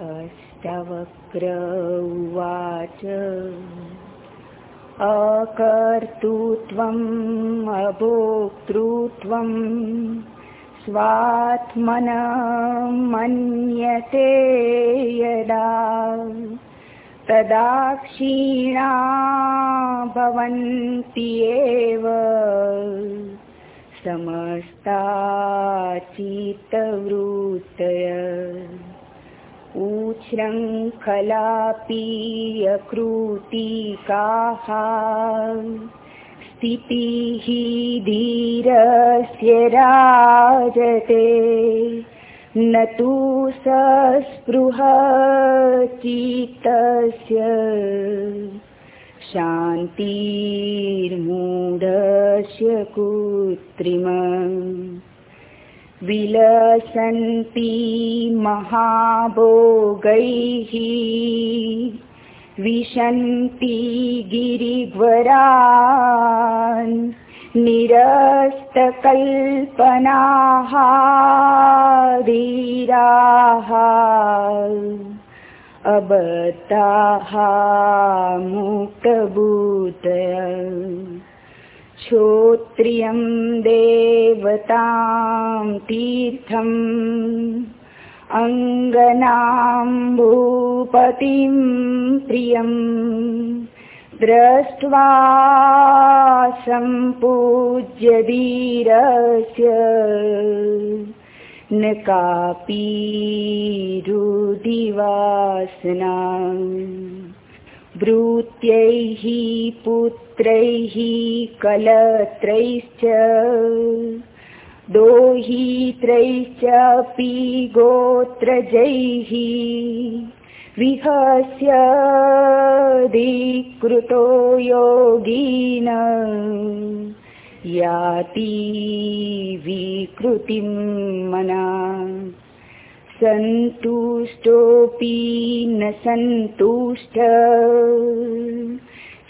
अष्टवक्र उवाच। अकर्तृत्वम् अभोक्तृत्वम् स्वात्मन मन्यते यदा। तदा क्षीणा भवन्ति एव। समस्ताचित्तवृत्तय। उच्छृङ्खलापि अकृतिकाः स्थितिः धीरस्य राजते न तु सस्पृहचित्तस्य। शान्तिर्मूढस्य कृत्रिम विलसन्ति महाभोगैः। विशन्ति गिरिध्वरान् निरस्तकल्पनाः धीराः अबताः मुक्तभूतय श्रोत्रियं देवतां तीर्थम् अङ्गनां भूपतिं प्रियम् दृष्ट्वा सम्पूज्य धीरस्य न कापि रुदिवासना भृत्यैः पुत्रैः कलत्रैश्च दोहित्रैश्चापि गोत्रजैः विहस्य धिकृतो योगीन याति विकृतिं मना सन्तुष्टोऽपि न सन्तुष्ट।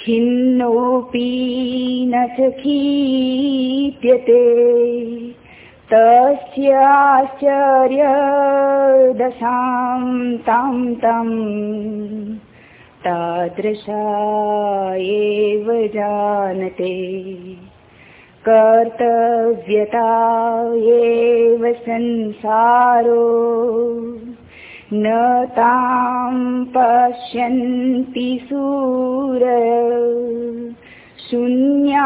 खिन्नोऽपि न च खीत्यते तस्याश्चर्यदशां तां तं तादृशा एव जानते कर्तव्यता एव संसारो। न तां पश्यन्ति सूर। शून्याकारा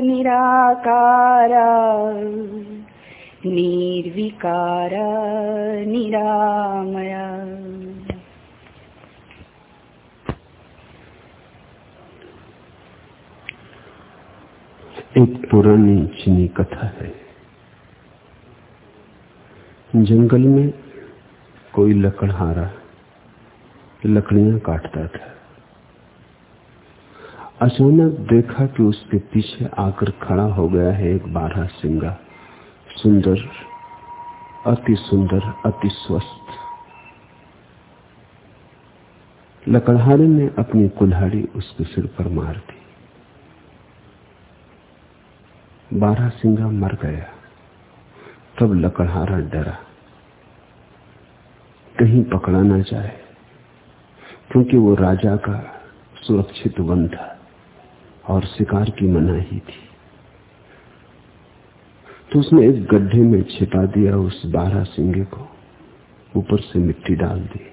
निराकारा। निर्विकारा निरामया एक पुरानी चीनी कथा है। जंगल में कोई लकड़हारा लकड़ियाँ काटता था। अचानक देखा कि उसके पीछे आकर खड़ा हो गया है एक बारह सिंगा। सुंदर, अति सुंदर, अति स्वस्थ। लकड़हारे ने अपनी कुल्हाड़ी उसके सिर पर मार दी। बारह सिंगा मर गया। तब लकड़हारा डरा। कहीं पकड़ा ना जाए, क्योंकि वो राजा का सुरक्षित वन था और शिकार की मनाही थी। तो उसने एक गड्ढे में छिपा दिया उस बारह सिंगे को, ऊपर से मिट्टी डाल दी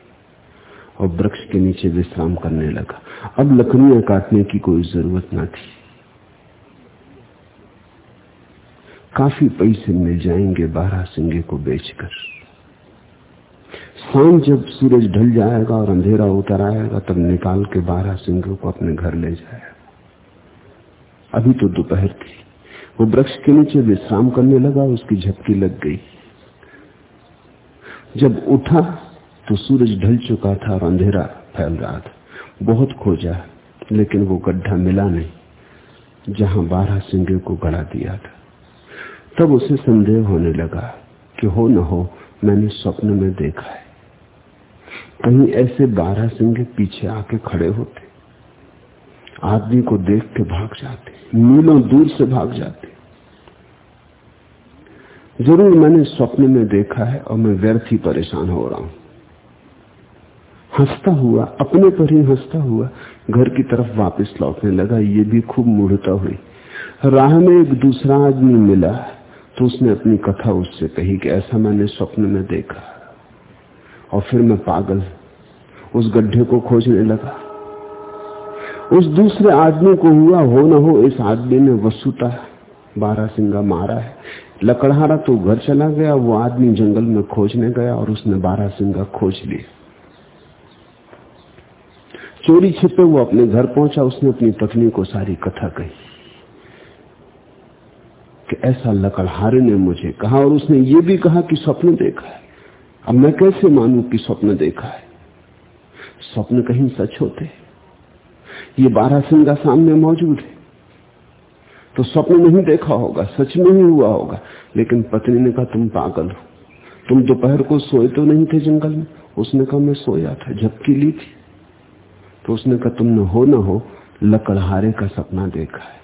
और वृक्ष के नीचे विश्राम करने लगा। अब लकड़ियाँ काटने की कोई ज़रूरत ना थी। काफ़ी पैसे मिल जाएँगे बारह सिंगे को बेचकर। शाम जब सूरज ढल जाएगा और अंधेरा उतर आएगा, तब निकाल के बारह सिंगों को अपने घर ले जाएगा। अभी तो दोपहर थी। वो वृक्ष के नीचे विश्राम करने लगा, उसकी झपकी लग गई। जब उठा तो सूरज ढल चुका था और अंधेरा फैल रहा था। बहुत खोजा, लेकिन वो गड्ढा मिला नहीं, जहाँ बारह सिंगे को गड़ा दिया था। तब उसे संदेह होने लगा कि हो न हो, मैंने स्वप्न में देखा है। कहीं ऐसे बारह सिंह पीछे आके खड़े होते, आदमी को देख के भाग जाते मीलों दूर से भाग जाते। ज़रूर मैंने स्वप्न में देखा है और मैं व्यर्थ ही परेशान हो रहा हूँ। हंसता हुआ, अपने पर ही हंसता हुआ घर की तरफ़ वापस लौटने लगा। ये भी खूब मूढ़ता हुई। राह में एक दूसरा आदमी मिला। तो उसने अपनी कथा उससे कही कि ऐसा मैंने स्वप्न में देखा। और फिर मैं पागल, उस गड्ढे को खोजने लगा। उस दूसरे आदमी को हुआ हो ना हो, इस आदमी ने वसुता बारह सिंगा मारा है। लकड़हारा तो घर चला गया, वो आदमी जंगल में खोजने गया और उसने बारह सिंगा खोज लिया चोरी छिपे वो अपने घर पहुँचा, उसने अपनी पत्नी को सारी कथा कही। कि ऐसा लकड़हारे ने मुझे कहा और उसने ये भी कहा कि स्वप्न देखा है। अब मैं कैसे मानू कि स्वप्न देखा है? स्वप्न कहीं सच होते ये बारह सिंगा सामने मौजूद है। तो स्वप्न नहीं देखा होगा, सच में ही हुआ होगा। लेकिन पत्नी ने कहा, तुम पागल हो। तुम दोपहर को सोए तो नहीं थे जंगल में? उसने कहा, मैं सोया था, झपकी ली थी। तो उसने कहा तुमने हो, ना हो, लकड़हारे का सपना देखा है।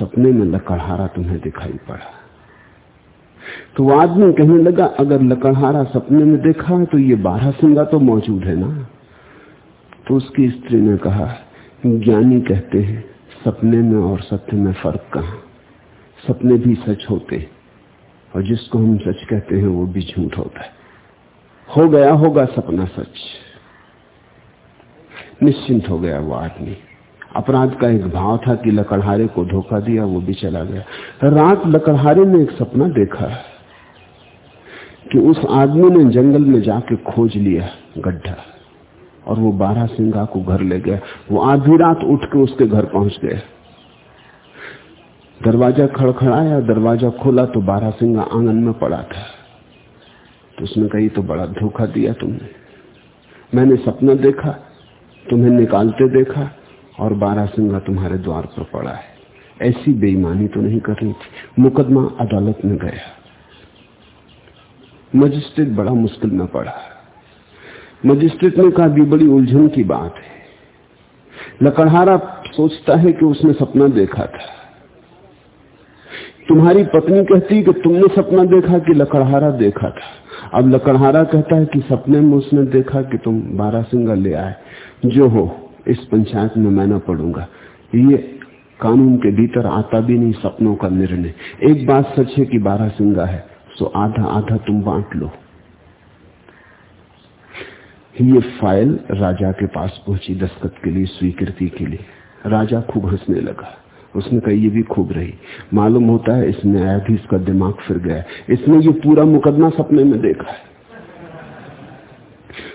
सपने में लकड़हारा तुम्हें दिखाई पड़ा। तो वो आदमी कहने लगा, अगर लकड़हारा सपने में देखा तो ये बारह सिंगा तो मौजूद है ना? तो उसकी स्त्री ने कहा, ज्ञानी कहते हैं, सपने में और सत्य में फ़र्क कहा? सपने भी सच होते और जिसको हम सच कहते हैं वो भी झूठ होता है। हो गया होगा सपना सच। निश्चिंत हो गया वो आदमी। अपराध का एक भाव था कि लकड़हारे को धोखा दिया, वो भी चला गया। रात लकड़हारे ने एक सपना देखा कि उस आदमी ने जंगल में जाके खोज लिया गड्ढा और वो बारह सिंगा को घर ले गया। वो आधी रात उठ के उसके घर पहुँच गया। दरवाज़ा खड़खड़ाया, दरवाज़ा खोला तो बारह सिंगा आँगन में पड़ा था। तो उसने कही तो बड़ा धोखा दिया तुमने। मैंने सपना देखा, तुम्हें निकालते देखा और बारह सिंगा तुम्हारे द्वार पर पड़ा है। ऐसी बेईमानी तो नहीं करनी। थी मुकदमा अदालत में गया। मजिस्ट्रेट बड़ा मुश्किल में पड़ा। मजिस्ट्रेट ने कहा भी बड़ी उलझन की बात है। लकड़हारा सोचता है कि उसने सपना देखा था। तुम्हारी पत्नी कहती कि तुमने सपना देखा कि लकड़हारा देखा था। अब लकड़हारा कहता है कि सपने में उसने देखा कि तुम बारह सिंगा ले आए। जो हो इस पंचायत में मैं न पढ़ूँगा। ये कानून के भीतर आता भी नहीं सपनों का निर्णय। एक बात सच है कि बारह सिंगा है, सो आधा आधा तुम बांट लो। ये फ़ाइल राजा के पास पहुँची दस्तखत के लिए, स्वीकृति के लिए। राजा खूब हंसने लगा। उसने कहा, ये भी खूब रही। मालूम होता है, इस न्यायाधीश का दिमाग फिर गया इसने ये पूरा मुकदमा सपने में देखा है।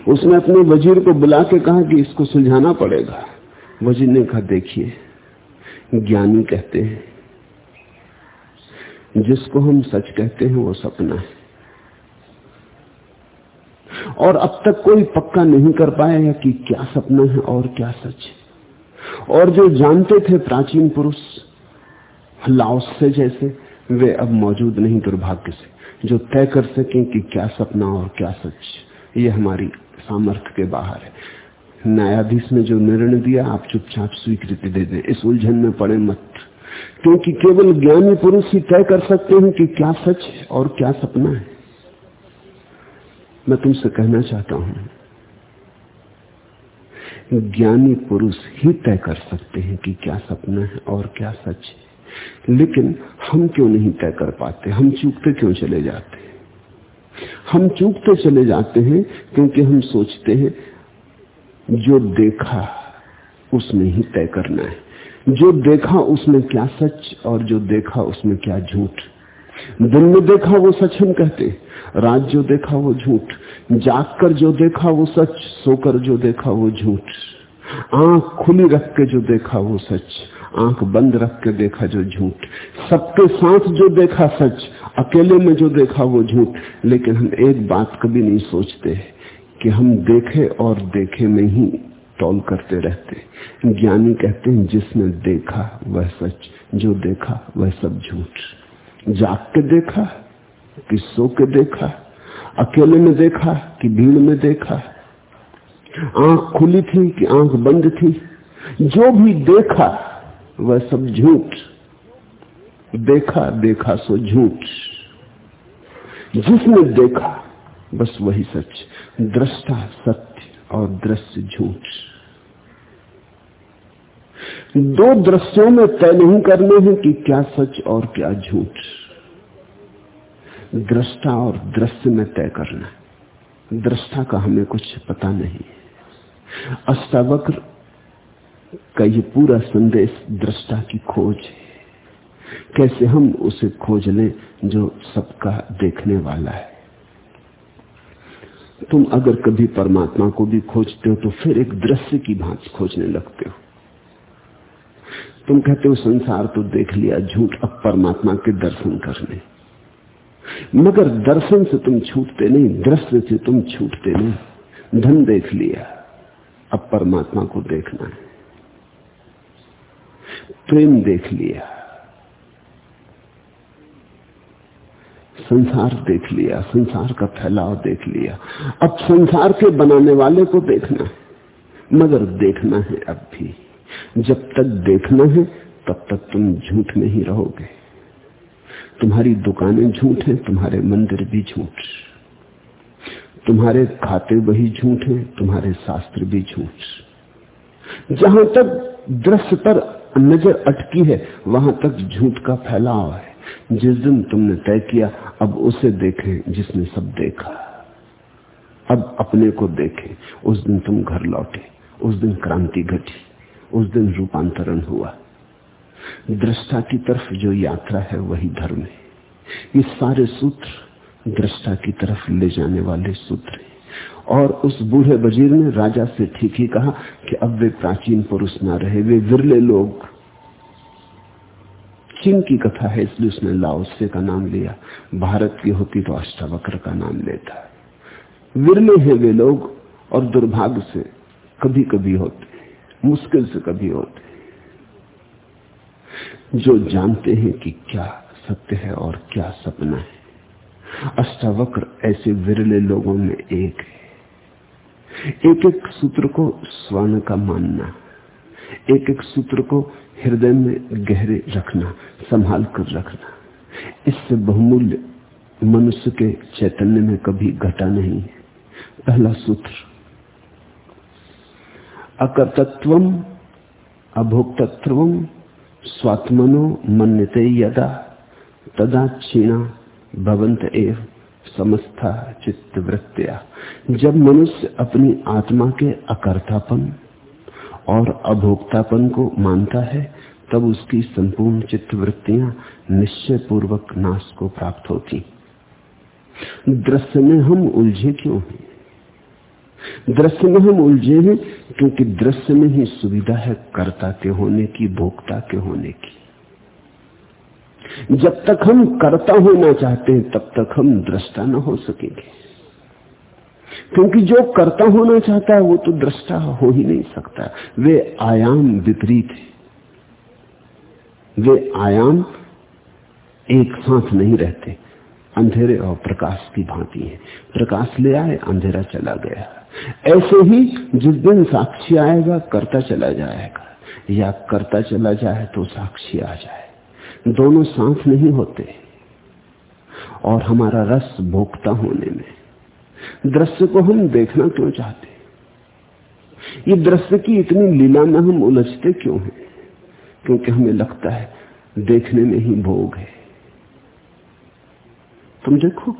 उसने अपने वज़ीर को बुला के कहा कि इसको सुलझाना पड़ेगा। वज़ीर ने कहा, देखिए, ज्ञानी कहते हैं, जिसको हम सच कहते हैं वो सपना है। और अब तक कोई पक्का नहीं कर पाएगा कि क्या सपना है और क्या सच है। और जो जानते थे प्राचीन पुरुष, लाओस से जैसे, वे अब मौजूद नहीं दुर्भाग्य से, जो तय कर सकें कि क्या सपना और क्या सच, ये हमारी सामर्थ्य के बाहर है। न्यायाधीश ने जो निर्णय दिया, आप चुपचाप स्वीकृति दे दें। इस उलझन में पड़े मत। क्योंकि केवल ज्ञानी पुरुष ही तय कर सकते हैं कि क्या सच है और क्या सपना है। मैं तुमसे कहना चाहता हूँ, ज्ञानी पुरुष ही तय कर सकते हैं कि क्या सपना है और क्या सच है। लेकिन हम क्यों नहीं तय कर पाते? हम चूकते क्यों चले जाते? हम चूकते चले जाते हैं क्योंकि हम सोचते हैं, जो देखा उसमें ही तय करना है। जो देखा उसमें क्या सच और जो देखा उसमें क्या झूठ। दिन में देखा वो सच हम कहते रात जो देखा वो झूठ। जाग कर जो देखा वो सच, सोकर जो देखा वो झूठ। आँख खुली रख के जो देखा वो सच, आँख बंद रख के देखा जो झूठ। सबके साथ जो देखा सच अकेले में जो देखा वो झूठ। लेकिन हम एक बात कभी नहीं सोचते कि हम देखे और देखे में ही टॉल करते रहते। ज्ञानी कहते हैं, जिसने देखा वह सच, जो देखा वह सब झूठ। जाग के देखा कि सो के देखा, अकेले में देखा कि भीड़ में देखा। आँख खुली थी कि आँख बंद थी। जो भी देखा वह सब झूठ। देखा देखा सो झूठ। जिसने देखा, बस वही सच। दृष्टा सत्य और दृश्य झूठ। दो दृश्यों में तय नहीं करने हैं कि क्या सच और क्या झूठ। दृष्टा और दृश्य में तय करना। दृष्टा का हमें कुछ पता नहीं। अष्टावक्र का ये पूरा संदेश दृष्टा की खोज है। कैसे हम उसे खोज लें जो सबका देखने वाला है? तुम अगर कभी परमात्मा को भी खोजते हो तो फिर एक दृश्य की भांति खोजने लगते हो। तुम कहते हो, संसार तो देख लिया, झूठ अब परमात्मा के दर्शन करने। मगर दर्शन से तुम छूटते नहीं, दृश्य से तुम छूटते नहीं। धन देख लिया, अब परमात्मा को देखना है। प्रेम देख लिया संसार देख लिया, संसार का फैलाव देख लिया। अब संसार के बनाने वाले को देखना है, मगर देखना है अब भी। जब तक देखना है, तब तक तुम झूठ में ही रहोगे। तुम्हारी दुकानें झूठ हैं, तुम्हारे मंदिर भी झूठ। तुम्हारे खाते वही झूठ हैं, तुम्हारे शास्त्र भी झूठ। जहाँ तक दृश्य पर नज़र अटकी है, वहाँ तक झूठ का फैलाव है। जिस दिन तुमने तय किया, अब उसे देखें जिसने सब देखा। अब अपने को देखें, उस दिन तुम घर लौटे, उस दिन क्रांति घटी, उस दिन रूपांतरण हुआ। दृष्टा की तरफ़ जो यात्रा है वही धर्म है। ये सारे सूत्र दृष्टा की तरफ़ ले जाने वाले सूत्र हैं। और उस बूढ़े वज़ीर ने राजा से ठीक ही कहा कि अब वे प्राचीन पुरुष ना रहे, वे विरले लोग। चीन की कथा है, इसलिए उसने लाओसे का नाम लिया। भारत की होती तो अष्टावक्र का नाम लेता विरले हैं वे लोग, और दुर्भाग्य से कभी कभी होते मुश्किल से कभी होते जो जानते हैं कि क्या सत्य है और क्या सपना है, अष्टावक्र ऐसे विरले लोगों में एक है। एक एक सूत्र को स्वर्ण का मानना एक एक सूत्र को हृदय में गहरे रखना, संभाल कर रखना। इससे बहुमूल्य मनुष्य के चैतन्य में कभी घटा नहीं है। पहला सूत्र, अकर्तत्व अभोक्तत्व स्वात्मनो मन्यते यदा, तदा क्षीणा भवंत एव समस्था चित्त वृत्तिया जब मनुष्य अपनी आत्मा के अकर्तापन और अभोक्तापन को मानता है, तब उसकी संपूर्ण चित्त वृत्तियाँ निश्चय पूर्वक नाश को प्राप्त होती। दृश्य में हम उलझे क्यों हैं? दृश्य में हम उलझे हैं क्योंकि दृश्य में ही सुविधा है कर्ता के होने की, भोक्ता के होने की। जब तक हम कर्ता होना चाहते हैं, तब तक हम दृष्टा न हो सकेंगे। क्योंकि जो कर्ता होना चाहता है, वो तो दृष्टा हो ही नहीं सकता। वे आयाम विपरीत है। वे आयाम एक साथ नहीं रहते। अंधेरे और प्रकाश की भांति है। प्रकाश ले आए, अंधेरा चला गया। ऐसे ही जिस दिन साक्षी आएगा, करता चला जाएगा। या करता चला जाए तो साक्षी आ जाए। दोनों साथ नहीं होते। और हमारा रस भोगता होने में। दृश्य को हम देखना क्यों चाहते? ये दृश्य की इतनी लीला में हम उलझते क्यों हैं? क्योंकि हमें लगता है, देखने में ही भोग है। तुम देखो,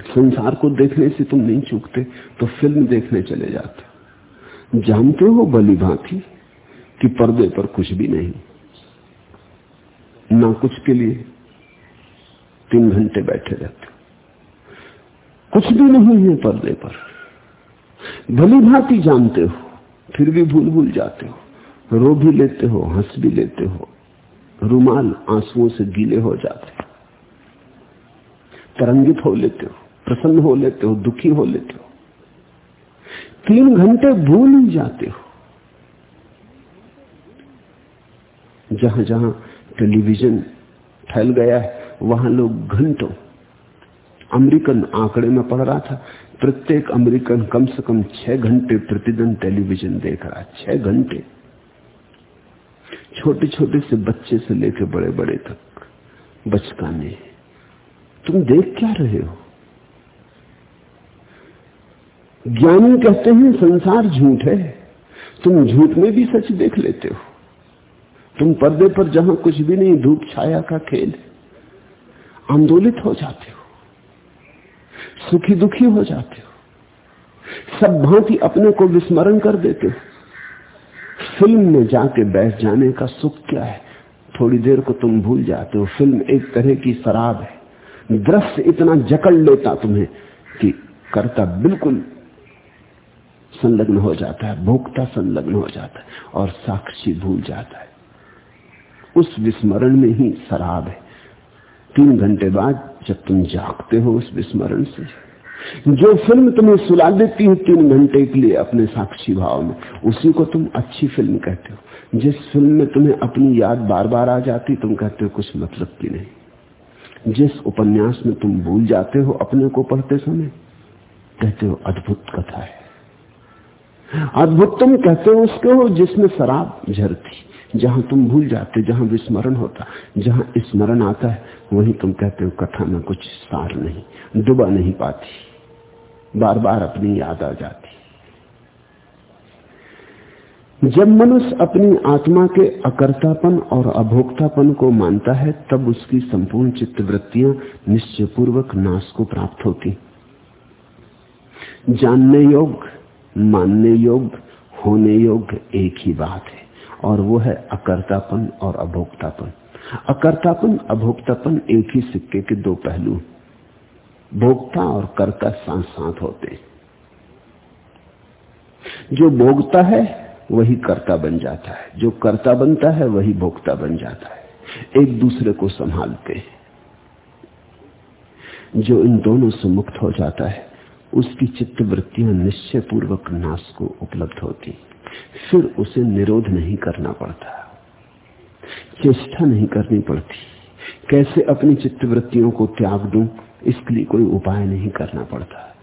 संसार को देखने से तुम नहीं चूकते तो फ़िल्म देखने चले जाते जानते हो बली भांति कि पर्दे पर कुछ भी नहीं? ना कुछ के लिए तीन घंटे बैठे रहते कुछ भी नहीं है पर्दे पर। भली भांति जानते हो, फिर भी भूल भूल जाते हो। रो भी लेते हो, हंस भी लेते हो। रुमाल आंसुओं से गीले हो जाते हो। तरंगित हो लेते हो, प्रसन्न हो लेते हो, दुखी हो लेते हो। तीन घंटे भूल ही जाते हो। जहाँ जहाँ टेलीविज़न फैल गया है, वहाँ लोग घंटों अमेरिकन आंकड़े में पढ़ रहा था। प्रत्येक अमेरिकन कम से कम छह घंटे प्रतिदिन टेलीविज़न देख रहा है। छह घंटे। छोटे छोटे से बच्चे से लेकर बड़े बड़े तक। बचकाने। तुम देख क्या रहे हो? ज्ञानी कहते हैं, संसार झूठ है। तुम झूठ में भी सच देख लेते हो। तुम पर्दे पर जहाँ कुछ भी नहीं, धूप, छाया का खेल। आंदोलित हो जाते हो। सुखी दुखी हो जाते हो। सब भांति अपने को विस्मरण कर देते हो। फ़िल्म में जाके बैठ जाने का सुख क्या है? थोड़ी देर को तुम भूल जाते हो। फ़िल्म एक तरह की शराब है। दृश्य इतना जकड़ लेता तुम्हें कि करता बिल्कुल संलग्न हो जाता है, भोक्ता संलग्न हो जाता है और साक्षी भूल जाता है। उस विस्मरण में ही शराब है। तीन घंटे बाद जब तुम जागते हो उस विस्मरण से, जो फ़िल्म तुम्हें सुला देती है तीन घंटे के लिए अपने साक्षी भाव में, उसी को तुम अच्छी फ़िल्म कहते हो। जिस फ़िल्म में तुम्हें अपनी याद बार बार आ जाती, तुम कहते हो कुछ मतलब की नहीं। जिस उपन्यास में तुम भूल जाते हो, अपने को पढ़ते समय, कहते हो अद्भुत कथा है। अद्भुत तुम कहते हो उसके हो जिसमें शराब झरती। जहाँ तुम भूल जाते जहाँ विस्मरण होता, जहाँ स्मरण आता है, वहीं तुम कहते हो, कथा में कुछ सार नहीं, डुबा नहीं पाती बार बार अपनी याद आ जाती। जब मनुष्य अपनी आत्मा के अकर्तापन और अभोक्तापन को मानता है, तब उसकी संपूर्ण चित्तवृत्तियाँ निश्चय पूर्वक नाश को प्राप्त होती। जानने योग्य, मानने योग्य, होने योग्य एक ही बात है। और वो है अकर्तापन और अभोक्तापन। अकर्तापन, अभोक्तापन एक ही सिक्के के दो पहलू। भोक्ता और कर्ता साथ साथ होते जो भोगता है, वही कर्ता बन जाता है। जो कर्ता बनता है, वही भोक्ता बन जाता है। एक दूसरे को संभालते हैं। जो इन दोनों से मुक्त हो जाता है, उसकी चित्त वृत्तियाँ निश्चय पूर्वक नाश को उपलब्ध होती फिर उसे निरोध नहीं करना पड़ता। चेष्टा नहीं करनी पड़ती। कैसे अपनी चित्तवृत्तियों को त्याग दूँ, इसके लिए कोई उपाय नहीं करना पड़ता।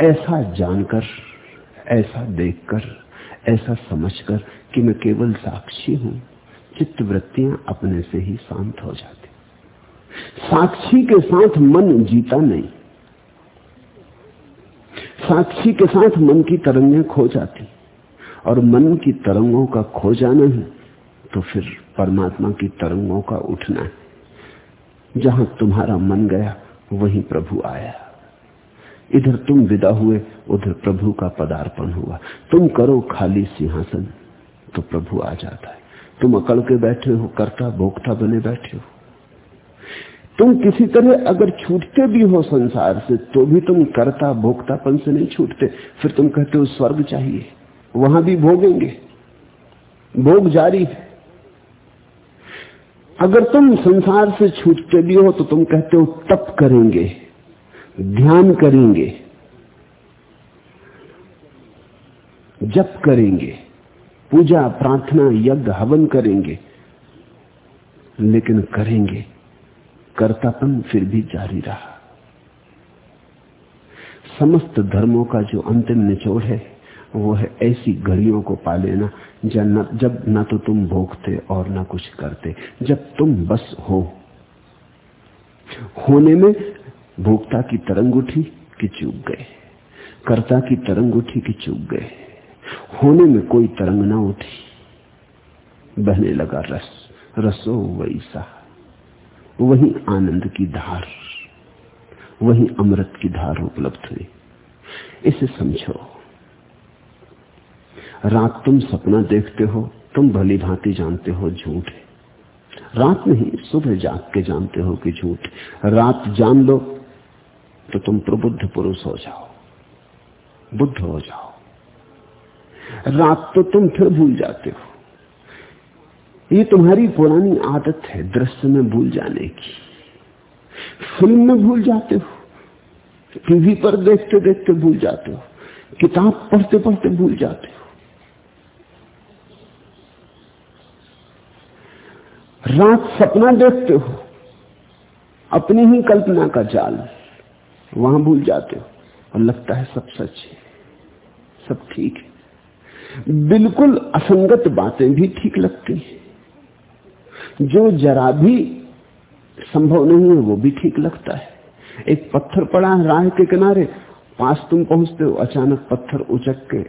ऐसा जानकर, ऐसा देखकर, ऐसा समझकर कि मैं केवल साक्षी हूँ, चित्तवृत्तियाँ अपने से ही शांत हो जाती। साक्षी के साथ मन जीता नहीं। साक्षी के साथ मन की तरंगें खो जाती। और मन की तरंगों का खो जाना ही तो फिर परमात्मा की तरंगों का उठना है। जहाँ तुम्हारा मन गया, वहीं प्रभु आया। इधर तुम विदा हुए, उधर प्रभु का पदार्पण हुआ। तुम करो खाली सिंहासन तो प्रभु आ जाता है। तुम अकड़ के बैठे हो, करता भोगता बने बैठे हो। तुम किसी तरह अगर छूटते भी हो संसार से तो भी तुम करता भोक्तापन से नहीं छूटते। फिर तुम कहते हो, स्वर्ग चाहिए। वहाँ भी भोगेंगे। भोग जारी है। अगर तुम संसार से छूटते भी हो तो तुम कहते हो, तप करेंगे, ध्यान करेंगे, जप करेंगे, पूजा, प्रार्थना, यज्ञ, हवन करेंगे, लेकिन करेंगे, कर्तापन फिर भी जारी रहा। समस्त धर्मों का जो अंतिम निचोड़ है वो है, ऐसी घड़ियों को पा लेना जब न तो तुम भोगते और न कुछ करते, जब तुम बस हो। होने में भोक्ता की तरंग उठी कि चूक गए, कर्ता की तरंग उठी कि चूक गए। होने में कोई तरंग ना उठी। बहने लगा रस, रसो वैसा। वही आनंद की धार, वही अमृत की धार उपलब्ध हुई। इसे समझो रात तुम सपना देखते हो, तुम भली भांति जानते हो झूठ है। रात नहीं, सुबह जाग के जानते हो कि झूठ रात जान लो तो तुम प्रबुद्ध पुरुष हो जाओ, बुद्ध हो जाओ। रात तो तुम फिर भूल जाते हो। ये तुम्हारी पुरानी आदत है दृश्य में भूल जाने की। फ़िल्म में भूल जाते हो, टीवी पर देखते देखते भूल जाते हो, किताब पढ़ते पढ़ते भूल जाते हो। रात सपना देखते हो, अपनी ही कल्पना का जाल, वहाँ भूल जाते हो, और लगता है सब सच है, सब ठीक है। बिल्कुल असंगत बातें भी ठीक लगती हैं, जो जरा भी संभव नहीं है, वो भी ठीक लगता है। एक पत्थर पड़ा है राह के किनारे, पास तुम पहुँचते हो, अचानक पत्थर उचक के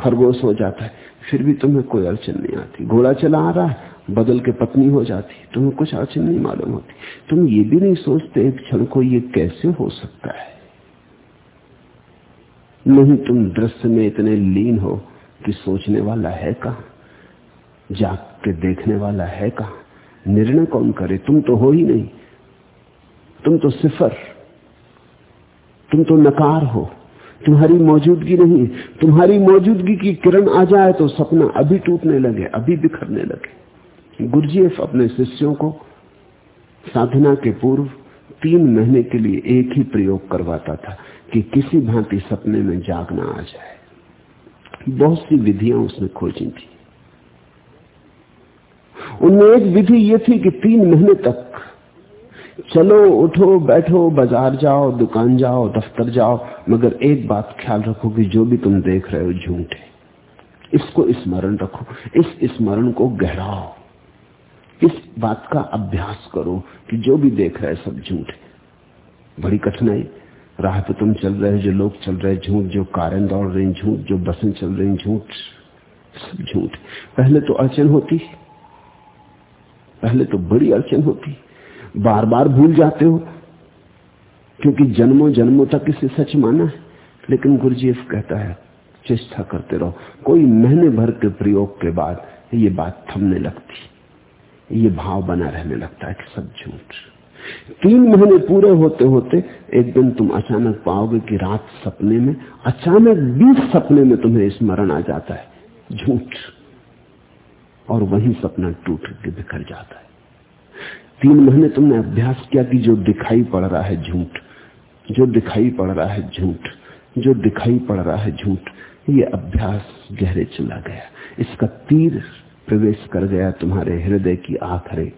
खरगोश हो जाता है, फिर भी तुम्हें कोई अड़चन नहीं आती। घोड़ा चला आ रहा है, बदल के पत्नी हो जाती तुम्हें कुछ अड़चन नहीं मालूम होती। तुम ये भी नहीं सोचते एक क्षण को ये कैसे हो सकता है। नहीं, तुम दृश्य में इतने लीन हो कि सोचने वाला है कहा? जाग के देखने वाला है कहा? निर्णय कौन करे? तुम तो हो ही नहीं। तुम तो सिफर। तुम तो नकार हो। तुम्हारी मौजूदगी नहीं, तुम्हारी मौजूदगी की किरण आ जाए तो सपना अभी टूटने लगे, अभी बिखरने लगे। गुरुजीएफ अपने शिष्यों को साधना के पूर्व तीन महीने के लिए एक ही प्रयोग करवाता था कि किसी भांति सपने में जागना आ जाए। बहुत सी विधियाँ उसने खोजी थी। उनमें एक विधि यह थी कि तीन महीने तक चलो उठो, बैठो, बाज़ार जाओ, दुकान जाओ, दफ्तर जाओ, मगर एक बात ख्याल रखो कि जो भी तुम देख रहे हो झूठ। है इसको स्मरण इस रखो, इस स्मरण को गहराओ। इस बात का अभ्यास करो कि जो भी देख रहे सब झूठ। है बड़ी कठिनाई। राह पे तुम चल रहे हो, जो लोग चल रहे झूठ, जो कारें दौड़ रही झूठ, जो बसें चल रही झूठ, सब झूठ। पहले तो अड़चन होती। पहले तो बड़ी अड़चन होती। बार बार भूल जाते हो। क्योंकि जन्मों जन्मों तक इसे सच माना है। लेकिन गुरुजीएफ कहता है, चेष्टा करते रहो। कोई महीने भर के प्रयोग के बाद ये बात थमने लगती। ये भाव बना रहने लगता है कि सब झूठ। तीन महीने पूरे होते होते एक दिन तुम अचानक पाओगे कि रात सपने में, अचानक बीस सपने में तुम्हें स्मरण आ जाता है। झूठ। और वही सपना टूट के बिखर जाता है। तीन महीने तुमने अभ्यास किया कि जो दिखाई पड़ रहा है झूठ, जो दिखाई पड़ रहा है झूठ, जो दिखाई पड़ रहा है झूठ, ये अभ्यास गहरे चला गया। इसका तीर प्रवेश कर गया तुम्हारे हृदय की आखिरी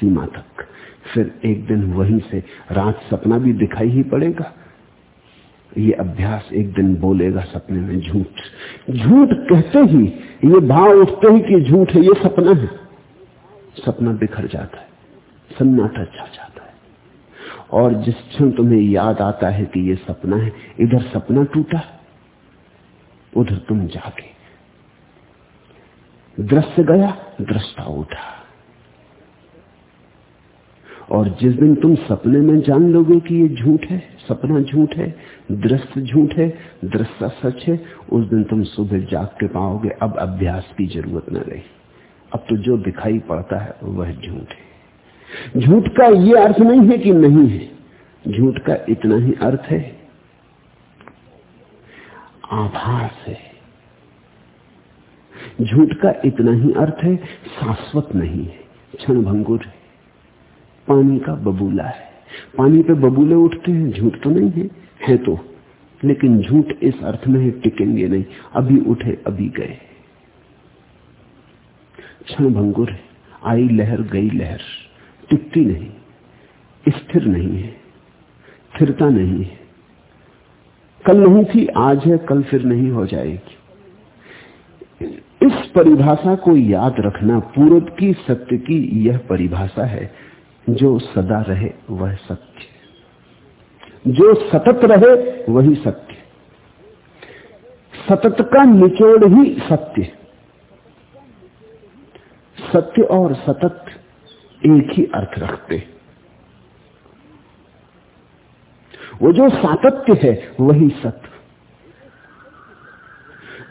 सीमा तक। फिर एक दिन वहीं से रात सपना भी दिखाई ही पड़ेगा। ये अभ्यास एक दिन बोलेगा सपने में झूठ। झूठ कहते ही, ये भाव उठते ही कि झूठ है, ये सपना है। सपना बिखर जाता है, सन्नाटा छा जाता है। और जिस क्षण तुम्हें याद आता है कि ये सपना है, इधर सपना टूटा, उधर तुम जागे। दृश्य गया दृष्टा उठा। और जिस दिन तुम सपने में जान लोगे कि ये झूठ है, सपना झूठ है, दृश्य झूठ है दृश्य सच है, उस दिन तुम सुबह जाग के पाओगे, अब अभ्यास की ज़रूरत न रही। अब तो जो दिखाई पड़ता है वह झूठ है। झूठ का यह अर्थ नहीं है कि नहीं है। झूठ का इतना ही अर्थ है आभास है। झूठ का इतना ही अर्थ है शाश्वत नहीं है क्षण भंगुर है। पानी का बबूला है। पानी पे बबूले उठते हैं झूठ तो नहीं है है तो। लेकिन झूठ इस अर्थ में है टिकेंगे नहीं। अभी उठे अभी गए। क्षण भंगुर है। आई लहर, गई लहर। टिकती नहीं। स्थिर नहीं है। स्थिरता नहीं है। कल नहीं थी, आज है, कल फिर नहीं हो जाएगी। इस परिभाषा को याद रखना पूर्व की सत्य की यह परिभाषा है, जो सदा रहे, वह सत्य जो सतत रहे, वही सत्य सतत का निचोड़ ही सत्य सत्य और सतत एक ही अर्थ रखते वो जो सातत्य है, वही सत्य।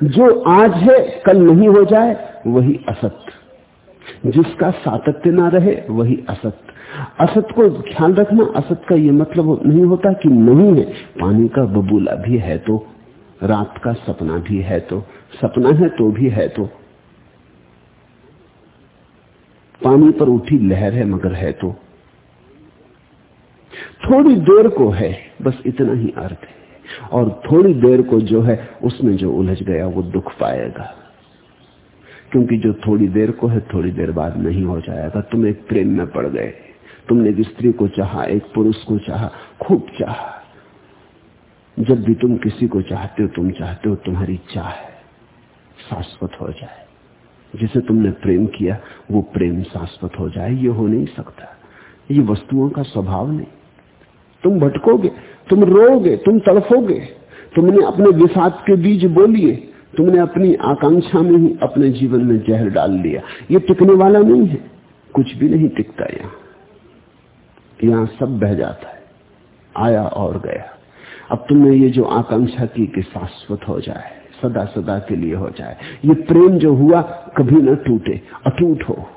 जो आज है, कल नहीं हो जाए, वही असत्य। जिसका सातत्य ना रहे, वही असत्य। असत को ख्याल रखना, असत का यह मतलब नहीं होता कि नहीं है। पानी का बबूला भी है तो रात का सपना भी है तो सपना है तो भी है तो। पानी पर उठी लहर है, मगर है तो। थोड़ी देर को है, बस इतना ही अर्थ है। और थोड़ी देर को जो है, उसमें जो उलझ गया, वो दुख पाएगा। क्योंकि जो थोड़ी देर को है, थोड़ी देर बाद नहीं हो जाएगा। तुम एक प्रेम में पड़ गए। तुमने एक स्त्री को चाहा, एक पुरुष को चाहा, खूब चाहा। जब भी तुम किसी को चाहते हो, तुम चाहते हो, तुम्हारी चाह शाश्वत हो जाए। जिसे तुमने प्रेम किया, वो प्रेम शाश्वत हो जाए, ये हो नहीं सकता। ये वस्तुओं का स्वभाव नहीं। तुम भटकोगे, तुम रोगे तुम तड़फोगे, तुमने अपने विषाद के बीज बोलिए, तुमने अपनी आकांक्षा में ही अपने जीवन में जहर डाल लिया। ये टिकने वाला नहीं है, कुछ भी नहीं टिकता यहाँ। यहाँ सब बह जाता है, आया और गया। अब तुमने ये जो आकांक्षा की कि शाश्वत हो जाए सदा सदा के लिए हो जाए। ये प्रेम जो हुआ, कभी न टूटे, अटूट हो।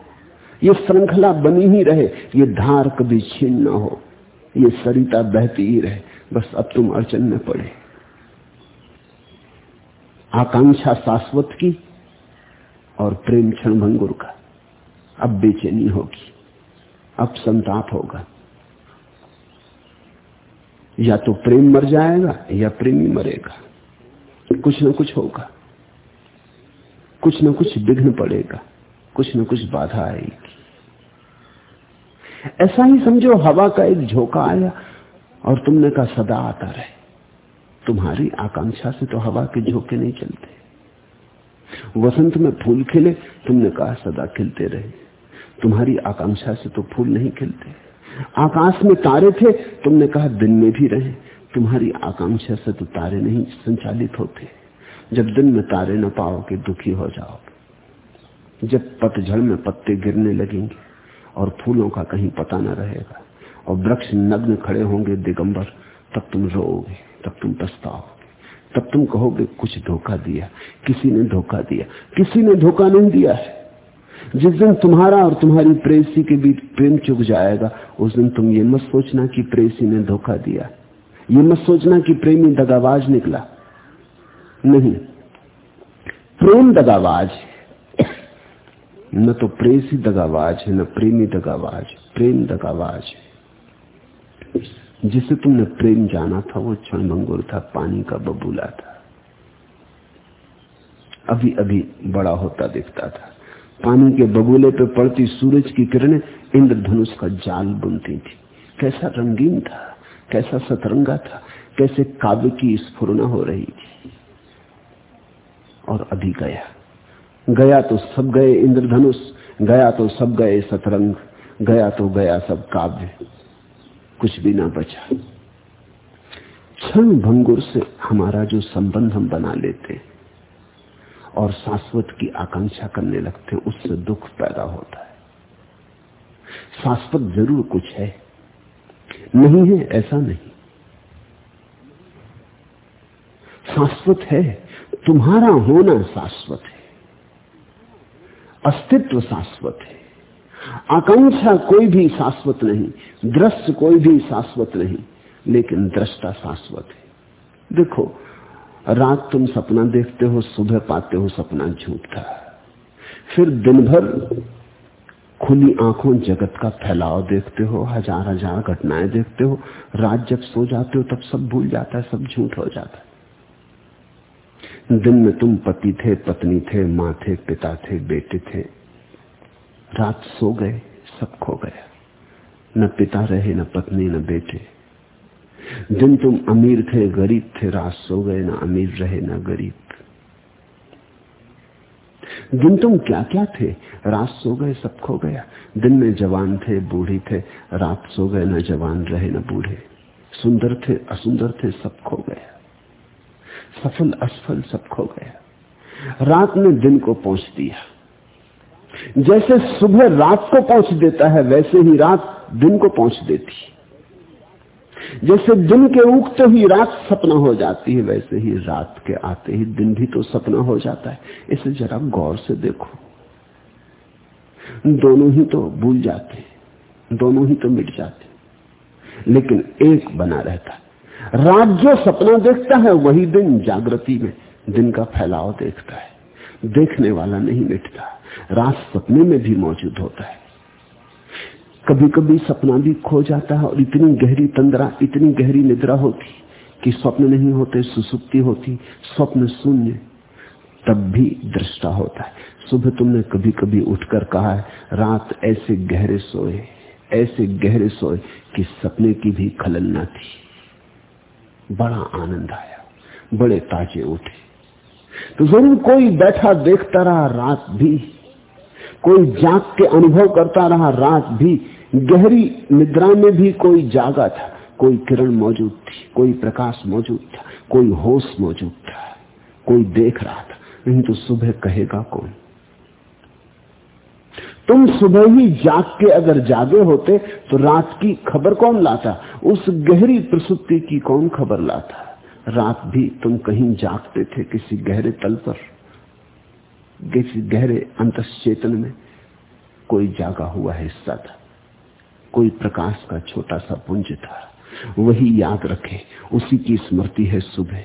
ये श्रृंखला बनी ही रहे, ये धार कभी छीन न हो। ये सरिता बहती ही रहे, बस अब तुम अड़चन में पड़े। आकांक्षा शाश्वत की और प्रेम क्षण भंगुर का। अब बेचैनी होगी, अब संताप होगा। या तो प्रेम मर जाएगा, या प्रेमी मरेगा। कुछ न कुछ होगा। कुछ न कुछ विघ्न पड़ेगा। कुछ न कुछ बाधा आएगी। ऐसा ही समझो, हवा का एक झोंका आया और तुमने कहा, सदा आता रहे। तुम्हारी आकांक्षा से तो हवा के झोंके नहीं चलते। वसंत में फूल खिले, तुमने कहा, सदा खिलते रहे। तुम्हारी आकांक्षा से तो फूल नहीं खिलते। आकाश में तारे थे, तुमने कहा, दिन में भी रहे। तुम्हारी आकांक्षा से तो तारे नहीं संचालित होते। जब दिन में तारे न पाओगे, दुखी हो जाओगे। जब पतझड़ में पत्ते गिरने लगेंगे और फूलों का कहीं पता न रहेगा और वृक्ष नग्न खड़े होंगे दिगंबर, तब तुम रोओगे, तब तुम पछताओगे। तब तुम कहोगे, कुछ धोखा दिया, किसी ने धोखा दिया, किसी ने धोखा नहीं दिया है। जिस दिन तुम्हारा और तुम्हारी प्रेसी के बीच प्रेम चुक जाएगा, उस दिन तुम ये मत सोचना कि प्रेसी ने धोखा दिया। ये मत सोचना कि प्रेमी दगाबाज निकला। नहीं। प्रेम दगाबाज न तो प्रेसी दगाबाज है, न प्रेमी दगाबाज। प्रेम दगाबाज है। जिसे तुमने प्रेम जाना था, वो क्षण भंगुर था, पानी का बबूला था। अभी अभी बड़ा होता दिखता था। पानी के बबूले पे पड़ती सूरज की किरणें इंद्रधनुष का जाल बुनती थी। कैसा रंगीन था। कैसा सतरंगा था, कैसे काव्य की स्फुरना हो रही थी। और अभी गया। गया तो सब गए इंद्रधनुष, गया तो सब गए सतरंग, गया तो गया सब काव्य। कुछ भी ना बचा। क्षण भंगुर से हमारा जो संबंध हम बना लेते और शाश्वत की आकांक्षा करने लगते उससे दुख पैदा होता है। शाश्वत ज़रूर कुछ है। नहीं है, ऐसा नहीं। शाश्वत है। तुम्हारा होना शाश्वत है। अस्तित्व शाश्वत है। आकांक्षा कोई भी शाश्वत नहीं, दृश्य कोई भी शाश्वत नहीं, लेकिन दृष्टा शाश्वत है। देखो, रात तुम सपना देखते हो, सुबह पाते हो, सपना झूठा फिर दिन भर खुली आँखों जगत का फैलाव देखते हो, हज़ार हज़ार घटनाएँ देखते हो, रात जब सो जाते हो, तब सब भूल जाता है, सब झूठ हो जाता है। दिन में तुम पति थे, पत्नी थे, माँ थे, पिता थे, बेटे थे। रात सो गए, सब खो गया। न पिता रहे, न पत्नी, न बेटे। दिन तुम अमीर थे, गरीब थे, रात सो गए, न अमीर रहे, न गरीब। दिन तुम क्या क्या थे? रात सो गए, सब खो गया। दिन में जवान थे, बूढ़ी थे। रात सो गए, ना जवान रहे, ना बूढ़े। सुंदर थे, असुंदर थे, सब खो गया। सफल, असफल, सब खो गया। रात ने दिन को पहुँच दिया। जैसे सुबह रात को पहुँच देता है, वैसे ही रात दिन को पहुँच देती। जैसे दिन के उगते ही रात सपना हो जाती है, वैसे ही रात के आते ही दिन भी तो सपना हो जाता है। इसे जरा गौर से देखो। दोनों ही तो भूल जाते दोनों ही तो मिट जाते लेकिन एक बना रहता रात जो सपना देखता है, वही दिन जागृति में, दिन का फैलाव देखता है। देखने वाला नहीं मिटता। रात सपने में भी मौजूद होता है। कभी कभी सपना भी खो जाता है और इतनी गहरी तंद्रा, इतनी गहरी निद्रा होती कि स्वप्न नहीं होते, सुसुप्ति होती, स्वप्न शून्य, तब भी दृष्टा होता है। सुबह तुमने कभी कभी उठकर कहा है, रात ऐसे गहरे सोए, ऐसे गहरे सोए कि सपने की भी खलल न थी। बड़ा आनंद आया, बड़े ताजे उठे। तो ज़रूर कोई बैठा देखता रहा रात भी, कोई जाग के अनुभव करता रहा रात भी गहरी निद्रा में भी कोई जागा था, कोई किरण मौजूद थी, कोई प्रकाश मौजूद था, कोई होश मौजूद था, कोई देख रहा था। नहीं तो सुबह कहेगा कौन? तुम सुबह ही जाग के अगर जागे होते तो रात की खबर कौन लाता? उस गहरी प्रसुप्ति की कौन खबर लाता? रात भी तुम कहीं जागते थे किसी गहरे तल पर, किसी गहरे अंतचेतन में कोई जागा हुआ हिस्सा था। कोई प्रकाश का छोटा सा पुंज था। वही याद रखे, उसी की स्मृति है सुबह।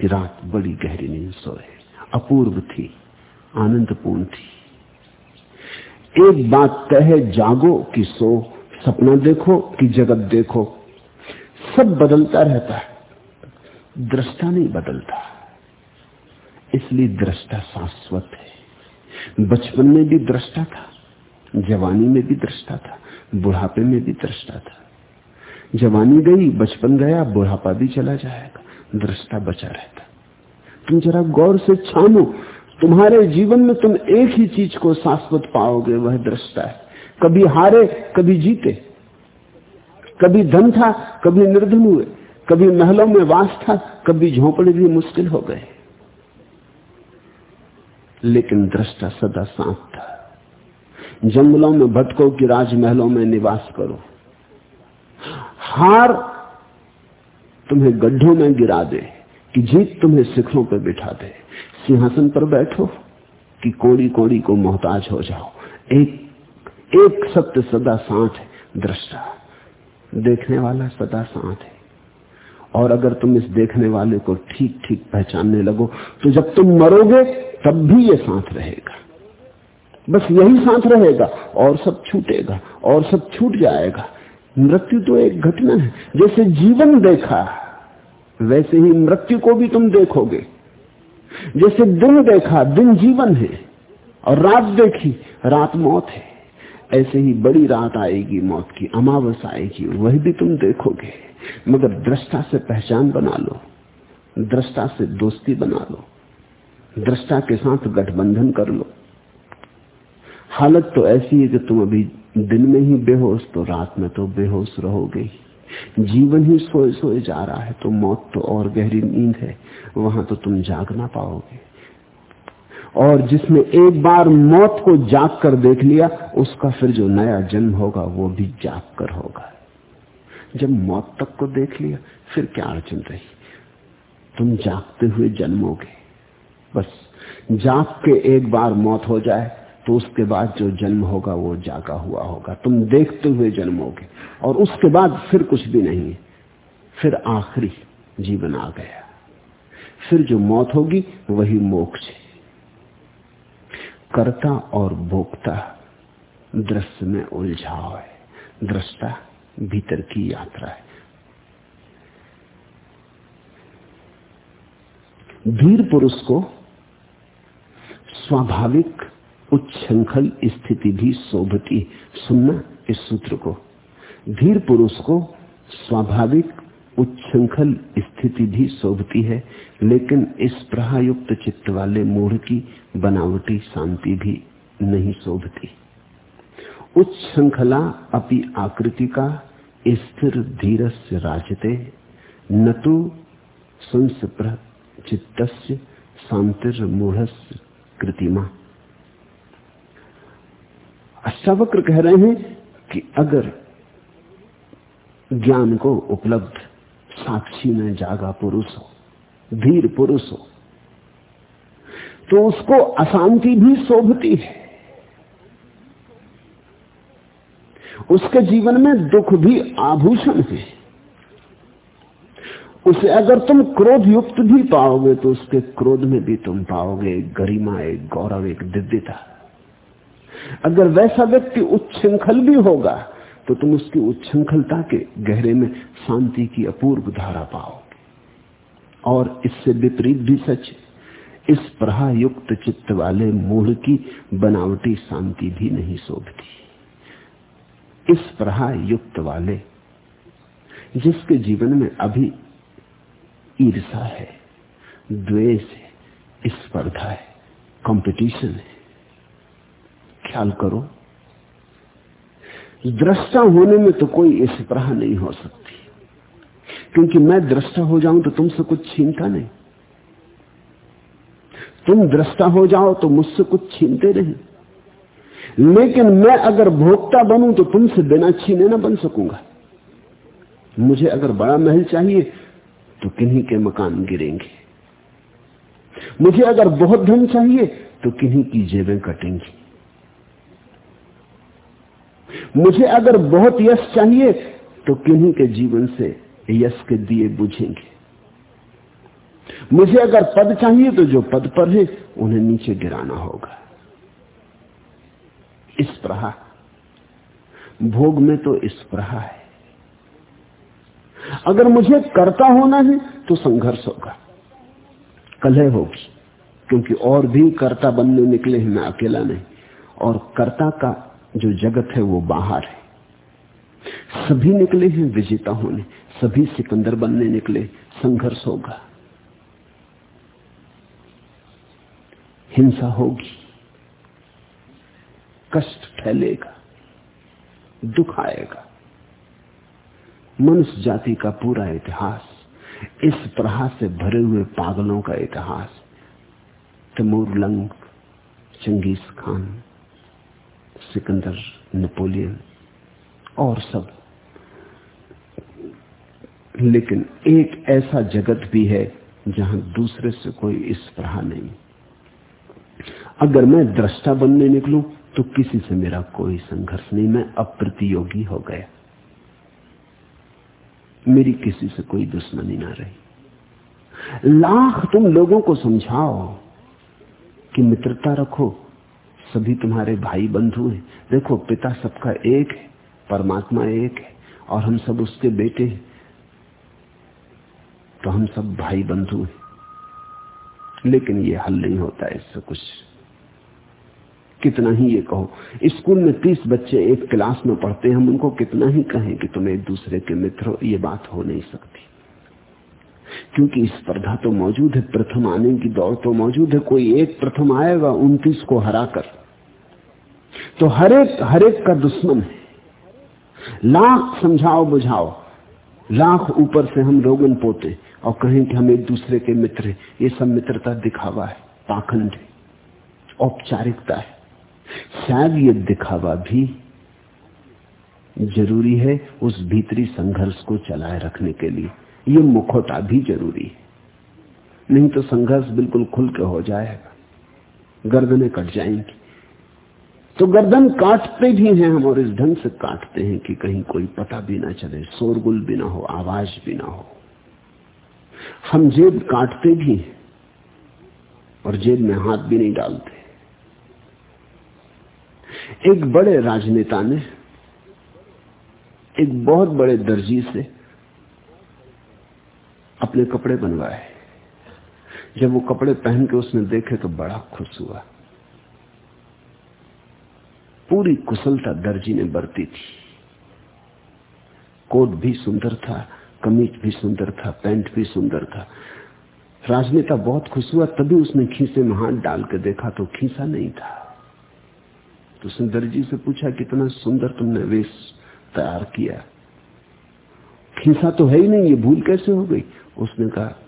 कि रात बड़ी गहरी नींद सोए। अपूर्व थी, आनंदपूर्ण थी। एक बात तय है जागो कि सो, सपना देखो कि जगत देखो। सब बदलता रहता है। दृष्टा नहीं बदलता। इसलिए दृष्टा शाश्वत है। बचपन में भी दृष्टा था, जवानी में भी दृष्टा था। बुढ़ापे में भी दृष्टा था। जवानी गई, बचपन गया, बुढ़ापा भी चला जाएगा, दृष्टा बचा रहता। तुम जरा गौर से छानो, तुम्हारे जीवन में तुम एक ही चीज़ को शाश्वत पाओगे, वह दृष्टा है। कभी हारे, कभी जीते, कभी धन था, कभी निर्धन हुए, कभी महलों में वास था, कभी झोंपड़े भी मुश्किल हो गए। लेकिन दृष्टा सदा साथ था। जंगलों में, भटको कि राजमहलों में निवास करो। हार तुम्हें गड्ढों में गिरा दे, कि जीत तुम्हें शिखरों पर बिठा दे। सिंहासन पर बैठो, कि कोड़ी कोड़ी को मोहताज हो जाओ। एक एक सत्य सदा साथ है, दृष्टा। देखने वाला सदा साथ है। और अगर तुम इस देखने वाले को ठीक ठीक पहचानने लगो तो जब तुम मरोगे, तब भी ये साथ रहेगा। बस यही साथ रहेगा, और सब छूटेगा, और सब छूट जाएगा। मृत्यु तो एक घटना है, जैसे जीवन देखा, वैसे ही मृत्यु को भी तुम देखोगे। जैसे दिन देखा, दिन जीवन है, और रात देखी, रात मौत है। ऐसे ही बड़ी रात आएगी मौत की, अमावस आएगी, वही भी तुम देखोगे। मगर दृष्टा से पहचान बना लो, दृष्टा से दोस्ती बना लो, दृष्टा के साथ गठबंधन कर लो। हालत तो ऐसी है कि तुम अभी दिन में ही बेहोश तो रात में तो बेहोश रहोगे। जीवन ही सोए सोए जा रहा है तो मौत तो और गहरी नींद है, वहाँ तो तुम जाग ना पाओगे। और जिसने एक बार मौत को जाग कर देख लिया, उसका फिर जो नया जन्म होगा, वो भी जाग कर होगा। जब मौत तक को देख लिया, फिर क्या अड़चन रही? तुम जागते हुए जन्मोगे। बस, जाग के एक बार मौत हो जाए तो उसके बाद जो जन्म होगा, वो जागा हुआ होगा। तुम देखते हुए जन्मोगे। और उसके बाद फिर कुछ भी नहीं। फिर आखिरी जीवन आ गया। फिर जो मौत होगी, वही मोक्ष है। कर्ता और भोक्ता दृश्य में उलझाव है। दृष्टा भीतर की यात्रा है। धीर पुरुष को स्वाभाविक उच्छृंखल स्थिति भी शोभती। सुनना इस सूत्र को। धीर पुरुष को स्वाभाविक उच्छृंखल स्थिति भी शोभती है, लेकिन इस प्रहायुक्त चित्त वाले मूढ़ की बनावटी शांति भी नहीं शोभती। उच्छृंखला अपनी आकृति का स्थिर धीरस राजते, न तो संस्प्र चित्त शांतिर मूढ़ कृतिमा। अष्टावक्र कह रहे हैं कि अगर ज्ञान को उपलब्ध, साक्षी में जागा पुरुष हो, धीर पुरुष हो तो उसको अशांति भी शोभती है। उसके जीवन में दुख भी आभूषण है। उसे अगर तुम क्रोध युक्त भी पाओगे तो उसके क्रोध में भी तुम पाओगे। गरिमा, एक गौरव, एक दिव्यता। अगर वैसा व्यक्ति उच्छृंखल भी होगा तो तुम उसकी उच्छृंखलता के गहरे में शांति की अपूर्व धारा पाओगे। और इससे विपरीत भी सच, इस प्रहा युक्त चित्त वाले मूढ़ की बनावटी शांति भी नहीं शोभती। इस प्रहा युक्त वाले, जिसके जीवन में अभी ईर्षा है, द्वेष है, स्पर्धा है कंपटीशन है ख्याल करो। दृष्टा होने में तो कोई स्प्रहा नहीं हो सकती। क्योंकि मैं दृष्टा हो जाऊँ तो तुमसे कुछ छीनता नहीं। तुम दृष्टा हो जाओ तो मुझसे कुछ छीनते नहीं। लेकिन मैं अगर भोक्ता बनूं तो तुमसे बिना छीने ना बन सकूँगा। मुझे अगर बड़ा महल चाहिए तो किन्हीं के मकान गिरेंगे। मुझे अगर बहुत धन चाहिए तो किन्हीं की जेबें कटेंगी। मुझे अगर बहुत यश चाहिए तो किन्हीं के जीवन से यश के दिए बुझेंगे। मुझे अगर पद चाहिए तो जो पद पर है, उन्हें नीचे गिराना होगा। इस प्रहा। भोग में तो इस प्रहा है। अगर मुझे करता होना है तो संघर्ष होगा। कलह होगी, क्योंकि और भी कर्ता बनने निकले हैं, मैं अकेला नहीं। और कर्ता का जो जगत है वो बाहर है। सभी निकले हैं विजेता होने, सभी सिकंदर बनने निकले, संघर्ष होगा। हिंसा होगी, कष्ट फैलेगा, दुख आएगा। मनुष्य जाति का पूरा इतिहास, इस प्रहा से भरे हुए पागलों का इतिहास, Taimur Lang, Genghis Khan. Sikandar, Napoleon और सब। लेकिन एक ऐसा जगत भी है जहाँ दूसरे से कोई इस प्रहा नहीं। अगर मैं दृष्टा बनने निकलूं तो किसी से मेरा कोई संघर्ष नहीं। मैं अप्रतियोगी हो गया। मेरी किसी से कोई दुश्मनी ना रही। लाख तुम लोगों को समझाओ कि मित्रता रखो सभी तुम्हारे भाई बंधु हैं। देखो, पिता सबका एक है, परमात्मा एक है, और हम सब उसके बेटे हैं। तो हम सब भाई बंधु हैं। लेकिन ये हल नहीं होता इससे कुछ। कितना ही ये कहो। स्कूल में तीस बच्चे एक क्लास में पढ़ते हैं, हम उनको कितना ही कहें कि तुम एक दूसरे के मित्र हो, ये बात हो नहीं सकती। क्योंकि स्पर्धा तो मौजूद है, प्रथम आने की दौड़ तो मौजूद है, कोई एक प्रथम आएगा, उनतीस को हराकर। तो हरेक हरेक का दुश्मन है। लाख समझाओ, बुझाओ। लाख ऊपर से हम रोगन पोते और कहें कि हम एक दूसरे के मित्र ये सब मित्रता दिखावा है, पाखंड है, औपचारिकता है। शायद ये दिखावा भी ज़रूरी है उस भीतरी संघर्ष को चलाए रखने के लिए। ये मुखोटा भी ज़रूरी है। नहीं तो संघर्ष बिल्कुल खुल के हो जाएगा। गर्दनें कट जाएँगी। तो गर्दन काटते भी हैं हम और इस ढंग से काटते हैं कि कहीं कोई पता भी ना चले, शोरगुल भी ना हो, आवाज़ भी ना हो। हम जेब काटते भी हैं और जेब में हाथ भी नहीं डालते। एक बड़े राजनेता ने एक बहुत बड़े दर्जी से अपने कपड़े बनवाए। जब वो कपड़े पहन के उसने देखे तो बड़ा खुश हुआ। पूरी कुशलता दर्जी ने बरती थी। कोट भी सुंदर था, कमीज भी सुंदर था, पैंट भी सुंदर था। राजनेता बहुत खुश हुआ, तभी उसने खीसे में हाथ डाल के देखा तो खीसा नहीं था। तो उसने दर्जी से पूछा, कितना सुंदर तुमने वेश तैयार किया। खीसा तो है ही नहीं, ये भूल कैसे हो गई? उसने कहा,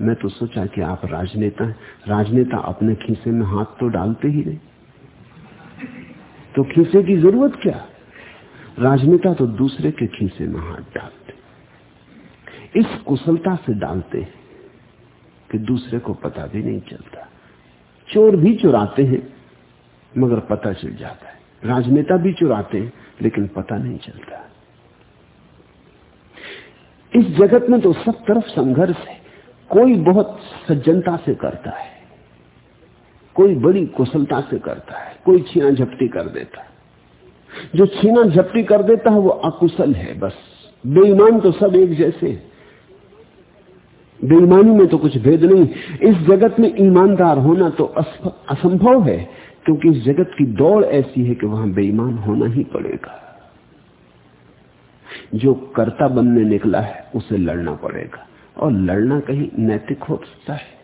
मैं तो सोचा कि आप राजनेता हैं। राजनेता अपने खीसे में हाथ तो डालते ही नहीं। तो खीसे की ज़रूरत क्या? राजनेता तो दूसरे के खीसे में हाथ डालते इस कुशलता से डालते हैं कि दूसरे को पता भी नहीं चलता। चोर भी चुराते हैं, मगर पता चल जाता है। राजनेता भी चुराते हैं, लेकिन पता नहीं चलता। इस जगत में तो सब तरफ़ संघर्ष है। कोई बहुत सज्जनता से करता है। कोई बड़ी कुशलता से करता है। कोई छीना झपटी कर देता है। जो छीना झपटी कर देता है, वो अकुशल है बस। बेईमान तो सब एक जैसे बेईमानी में तो कुछ भेद नहीं इस जगत में ईमानदार होना तो असंभव है, क्योंकि इस जगत की दौड़ ऐसी है कि वहाँ बेईमान होना ही पड़ेगा। जो कर्ता बनने निकला है, उसे लड़ना पड़ेगा। और लड़ना कहीं नैतिक हो सकता है।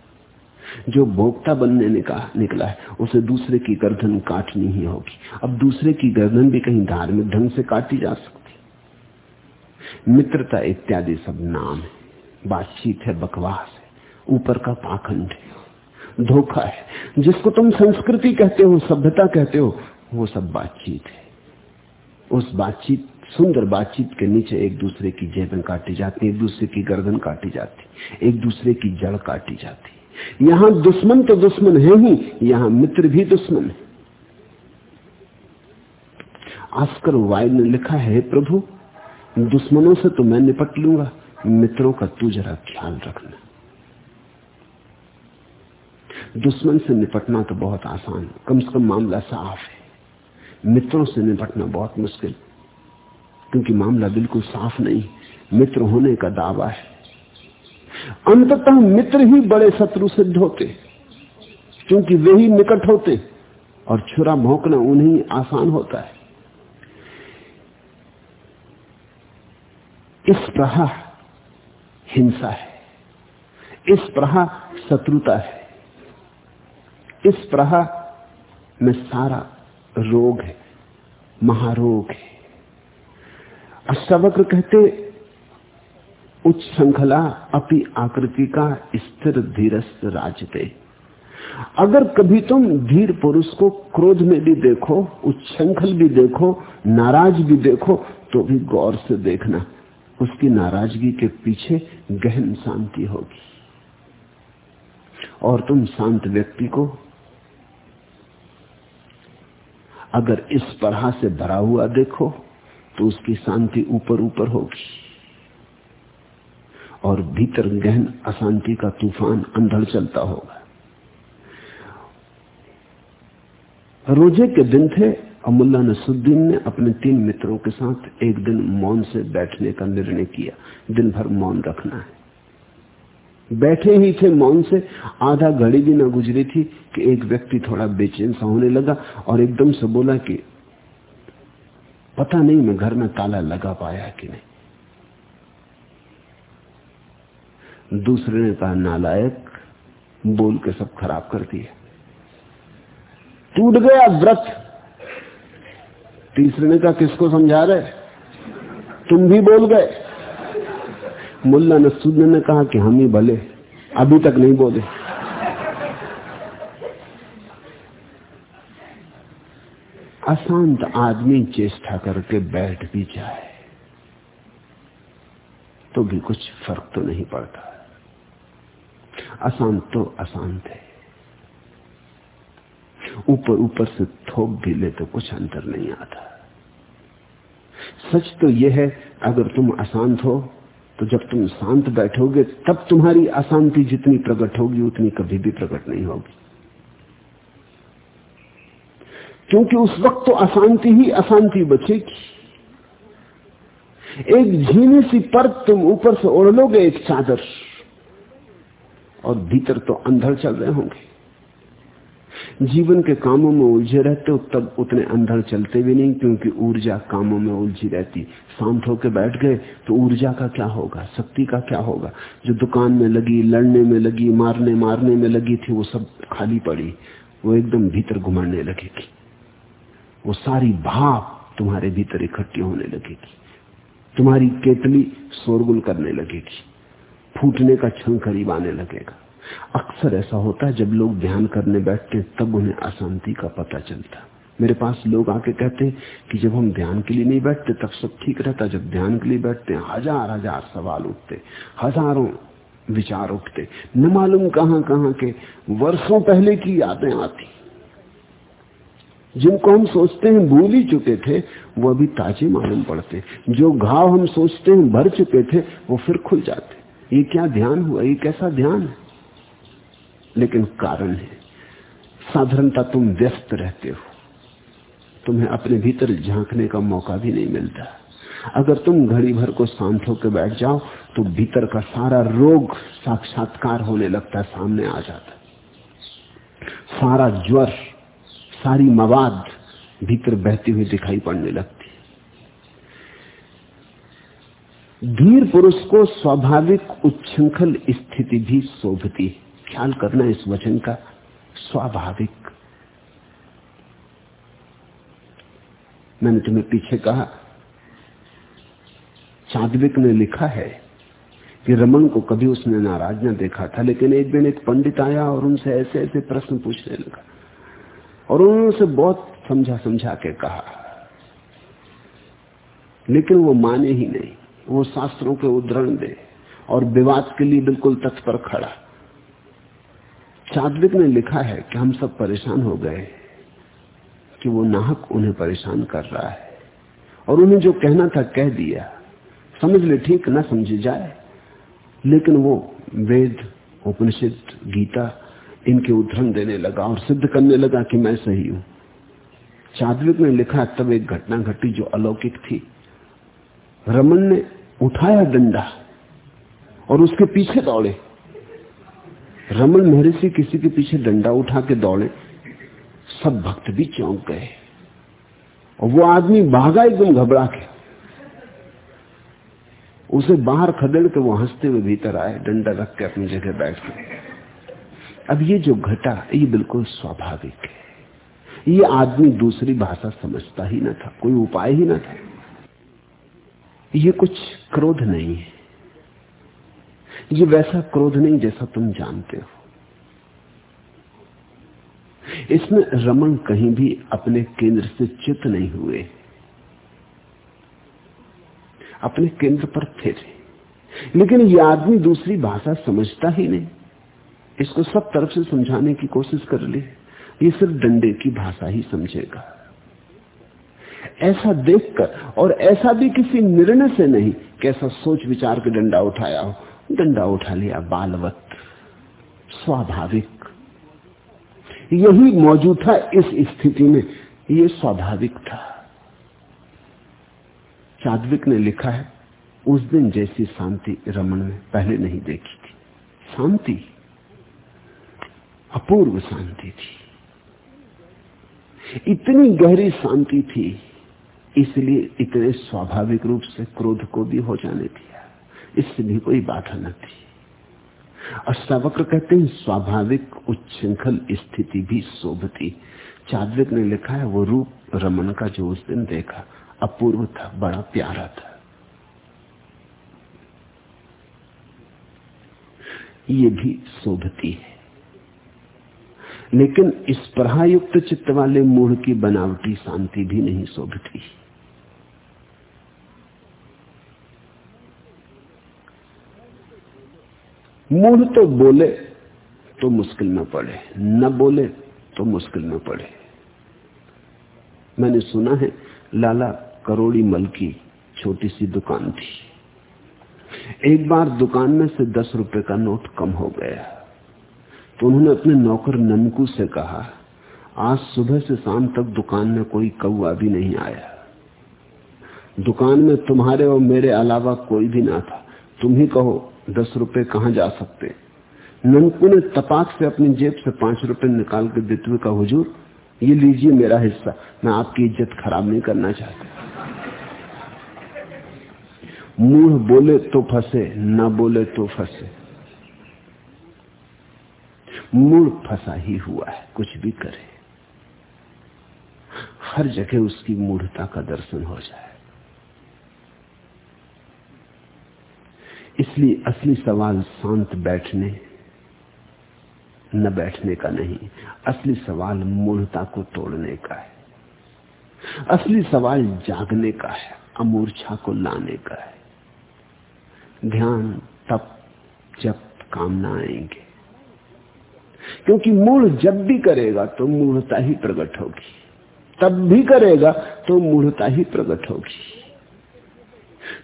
जो भोक्ता बनने निका, निकला है, उसे दूसरे की गर्दन काटनी ही होगी। अब दूसरे की गर्दन भी कहीं धार्मिक ढंग से काटी जा सकती। मित्रता इत्यादि सब नाम है। बातचीत है, बकवास है। ऊपर का पाखंड है। धोखा है। जिसको तुम संस्कृति कहते हो, सभ्यता कहते हो, वो सब बातचीत है। उस बातचीत सुंदर बातचीत के नीचे एक दूसरे की जेबें काटी जाती, एक दूसरे की गर्दन काटी जाती, एक दूसरे की जड़ काटी जाती। यहाँ दुश्मन तो दुश्मन है ही, यहाँ मित्र भी दुश्मन है। आस्कर वाइड ने लिखा है प्रभु, दुश्मनों से तो मैं निपट लूँगा, मित्रों का तू जरा ख्याल रखना। दुश्मन से निपटना तो बहुत आसान, कम से कम मामला साफ़ है। मित्रों से निपटना बहुत मुश्किल। क्योंकि मामला बिल्कुल साफ़ नहीं, मित्र होने का दावा है। अंततः मित्र ही बड़े शत्रु सिद्ध होते, क्योंकि वे ही निकट होते, और छुरा भोंकना उन्हें आसान होता है। इस प्रहा हिंसा है, इस प्रहा शत्रुता है, इस प्रहा में सारा रोग है, महारोग है। अष्टावक्र कहते, उच्च श्रृंखला अपनी आकृति का स्थिर धीरस्थ राजते अगर कभी तुम धीर पुरुष को क्रोध में भी देखो उच्छृंखल भी देखो, नाराज़ भी देखो तो भी गौर से देखना, उसकी नाराज़गी के पीछे गहन शांति होगी। और तुम शांत व्यक्ति को, अगर इस तरह से भरा हुआ देखो तो उसकी शांति ऊपर ऊपर होगी। और भीतर गहन अशांति का तूफ़ान अंधड़ चलता होगा। रोज़े के दिन थे और मुल्ला नसुद्दीन ने अपने तीन मित्रों के साथ एक दिन मौन से बैठने का निर्णय किया। दिन भर मौन रखना है। बैठे ही थे मौन से, आधा घड़ी भी ना गुजरी थी कि एक व्यक्ति थोड़ा बेचैन सा होने लगा और एकदम से बोला कि पता नहीं मैं घर में ताला लगा पाया कि नहीं। दूसरे ने कहा, नालायक, बोल के सब खराब कर दिया टूट गया व्रत। तीसरे ने कहा, किसको समझा रहे? तुम भी बोल गए। मुल्ला नसूद ने कहा कि हम ही भले, अभी तक नहीं बोले। अशांत आदमी चेष्टा करके बैठ भी जाए तो भी कुछ फ़र्क तो नहीं पड़ता। अशांत तो अशांत है। ऊपर ऊपर से थोप भी ले तो कुछ अंतर नहीं आता। सच तो यह है, अगर तुम अशांत हो तो जब तुम शांत बैठोगे, तब तुम्हारी अशांति जितनी प्रकट होगी, उतनी कभी भी प्रकट नहीं होगी। क्योंकि उस वक्त तो अशांति ही अशांति बचेगी। एक झीनी सी परत तुम ऊपर से ओढ़ लोगे एक चादर, और भीतर तो अंधड़ चल रहे होंगे। जीवन के कामों में उलझे रहते हो, तब उतने अंधड़ चलते भी नहीं, क्योंकि ऊर्जा कामों में उलझी रहती। शांत होकर बैठ गए तो ऊर्जा का क्या होगा, शक्ति का क्या होगा? जो दुकान में लगी, लड़ने में लगी, मारने मारने में लगी थी, वो सब खाली पड़ी, वो एकदम भीतर घुमाने लगेगी। वो सारी भाव तुम्हारे भीतर इकट्ठी होने लगेगी। तुम्हारी केतली शोरगुल करने लगेगी। फूटने का क्षण करीब आने लगेगा। अक्सर ऐसा होता है, जब लोग ध्यान करने बैठते तब उन्हें अशांति का पता चलता मेरे पास लोग आके कहते कि जब हम ध्यान के लिए नहीं बैठते, तब सब ठीक रहता जब ध्यान के लिए बैठते हज़ार हज़ार सवाल उठते हज़ारों विचार उठते न मालूम कहाँ कहाँ के वर्षों पहले की यादें आती। जिनको हम सोचते हैं भूल ही चुके थे, वो अभी ताजे मालूम पड़ते जो घाव हम सोचते हैं भर चुके थे, वो फिर खुल जाते ये क्या ध्यान हुआ? ये कैसा ध्यान है? लेकिन कारण है। साधारणता तुम व्यस्त रहते हो। तुम्हें अपने भीतर झांकने का मौका भी नहीं मिलता। अगर तुम घड़ी भर को शांत होकर बैठ जाओ तो भीतर का सारा रोग साक्षात्कार होने लगता है, सामने आ जाता सारा ज्वर सारी मवाद भीतर बहती हुई दिखाई पड़ने लगती धीर पुरुष को स्वाभाविक उच्छृंखल स्थिति भी शोभती है। ख्याल करना इस वचन का स्वाभाविक। मैंने तुम्हें पीछे कहा, चांदविक ने लिखा है कि रमन को कभी उसने नाराज़ न देखा था, लेकिन एक दिन एक पंडित आया और उनसे ऐसे ऐसे प्रश्न पूछने लगा। और उन्होंने उसे बहुत समझा समझा के कहा। लेकिन वो माने ही नहीं। वो शास्त्रों के उदाहरण दे और विवाद के लिए बिल्कुल तत्पर खड़ा। चादविक ने लिखा है कि हम सब परेशान हो गए कि वो नाहक उन्हें परेशान कर रहा है। और उन्हें जो कहना था कह दिया। समझ ले ठीक ना समझे जाए। लेकिन वो वेद, उपनिषद, गीता इनके उदाहरण देने लगा और सिद्ध करने लगा कि मैं सही हूँ। चादविक ने लिखा तब एक घटना घटी जो अलौकिक थी। रमन ने उठाया डंडा और उसके पीछे दौड़े। रमन महर्षि किसी के पीछे डंडा उठा के दौड़े। सब भक्त भी चौंक गए और वो आदमी भागा एकदम घबरा के। उसे बाहर खदेड़ के वो हँसते हुए भीतर आए, डंडा रख के अपनी जगह बैठ गए। अब ये जो घटा, ये बिल्कुल स्वाभाविक है। ये आदमी दूसरी भाषा समझता ही ना था, कोई उपाय ही ना था। ये कुछ क्रोध नहीं है। ये वैसा क्रोध नहीं जैसा तुम जानते हो। इसमें रमन कहीं भी अपने केंद्र से चित नहीं हुए। अपने केंद्र पर थे लेकिन ये आदमी दूसरी भाषा समझता ही नहीं। इसको सब तरफ़ से समझाने की कोशिश कर ली, ये सिर्फ़ डंडे की भाषा ही समझेगा। ऐसा देखकर और ऐसा भी किसी निर्णय से नहीं कैसा सोच विचार के डंडा उठाया हो। डंडा उठा लिया बालवत, स्वाभाविक। यही मौजूद था इस स्थिति में, ये स्वाभाविक था। चादविक ने लिखा है, उस दिन जैसी शांति रमन में पहले नहीं देखी थी। शांति अपूर्व शांति थी। इतनी गहरी शांति थी, इसलिए इतने स्वाभाविक रूप से क्रोध को भी हो जाने दिया। इससे भी कोई बाधा न थी। अष्टावक्र कहते हैं, स्वाभाविक उच्छृंखल स्थिति भी शोभती। चादविक ने लिखा है, वो रूप रमन का जो उस दिन देखा, अपूर्व था, बड़ा प्यारा था। ये भी शोभती है। लेकिन इस प्रहायुक्त चित्त वाले मूढ़ की बनावटी शांति भी नहीं शोभती मूढ़ तो बोले तो मुश्किल में पड़े, न बोले तो मुश्किल में पड़े। मैंने सुना है, लाला करोड़ी मल की छोटी सी दुकान थी। एक बार दुकान में से दस रुपए का नोट कम हो गया। तो उन्होंने अपने नौकर ननकू से कहा, आज सुबह से शाम तक दुकान में कोई कौआ भी नहीं आया। दुकान में तुम्हारे और मेरे अलावा कोई भी ना था। तुम ही कहो, दस रुपए कहाँ जा सकते? ननकू ने तपाक से अपनी जेब से पाँच रुपए निकाल के देते हुए कहा, हुजूर, ये लीजिए मेरा हिस्सा। मैं आपकी इज़्ज़त खराब नहीं करना चाहता। मुँह बोले तो फंसे, ना बोले तो फंसे। मूड फंसा ही हुआ है, कुछ भी करे। हर जगह उसकी मूढ़ता का दर्शन हो जाए। इसलिए असली सवाल शांत बैठने, न बैठने का नहीं, असली सवाल मूढ़ता को तोड़ने का है। असली सवाल जागने का है, अमूर्छा को लाने का है। ध्यान तप जब काम ना आएँगे। क्योंकि मूढ़ जब भी करेगा तो मूढ़ता ही प्रकट होगी। तब भी करेगा तो मूढ़ता ही प्रकट होगी।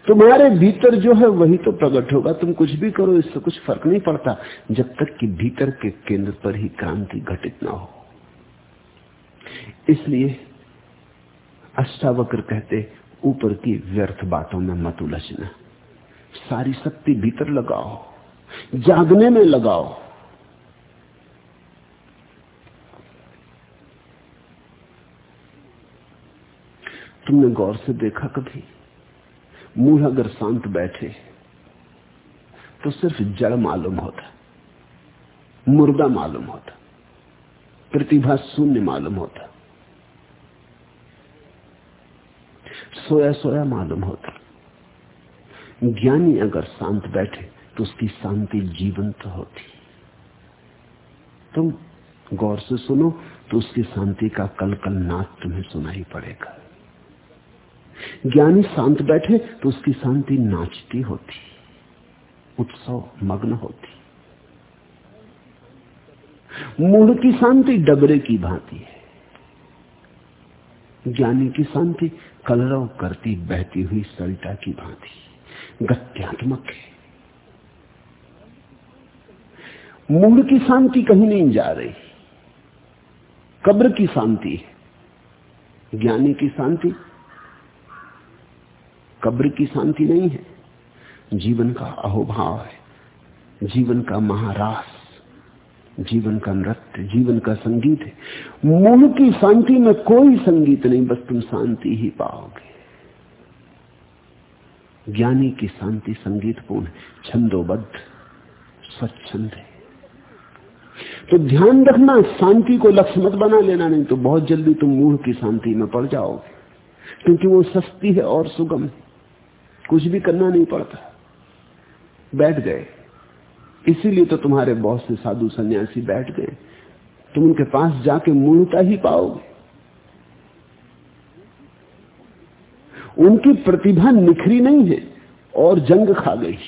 तुम्हारे भीतर जो है वही तो प्रकट होगा। तुम कुछ भी करो, इससे कुछ फ़र्क नहीं पड़ता, जब तक कि भीतर के केंद्र पर ही क्रांति घटित ना हो। इसलिए अष्टावक्र कहते, ऊपर की व्यर्थ बातों में मत उलझना। सारी शक्ति भीतर लगाओ, जागने में लगाओ। तुमने गौर से देखा कभी? मूल अगर शांत बैठे तो सिर्फ़ जड़ मालूम होता, मुर्दा मालूम होता, प्रतिभा शून्य मालूम होता सोया सोया मालूम होता। ज्ञानी अगर शांत बैठे तो उसकी शांति जीवंत होती। तुम गौर से सुनो तो उसकी शांति का कल कल नाच तुम्हें सुनाई पड़ेगा। ज्ञानी शांत बैठे तो उसकी शांति नाचती होती, उत्सव मग्न होती। मूल की शांति डबरे की भांति है। ज्ञानी की शांति कलरव करती बहती हुई सरिता की भांति, गत्यात्मक है। मूल की शांति कहीं नहीं जा रही, कब्र की शांति है। ज्ञानी की शांति कब्र की शांति नहीं है। जीवन का अहोभाव है। जीवन का महारास, जीवन का नृत्य, जीवन का संगीत है। मूल की शांति में कोई संगीत नहीं, बस तुम शांति ही पाओगे। ज्ञानी की शांति संगीतपूर्ण, छंदोबद्ध, स्वच्छंद है। तो ध्यान रखना, शांति को लक्ष्य मत बना लेना, नहीं तो बहुत जल्दी तुम मूल की शांति में पड़ जाओगे। क्योंकि वो सस्ती है और सुगम है। कुछ भी करना नहीं पड़ता। बैठ गए। इसीलिए तो तुम्हारे बहुत से साधु सन्यासी बैठ गए। तुम उनके पास जाके मूलता ही पाओगे। उनकी प्रतिभा निखरी नहीं है और जंग खा गई।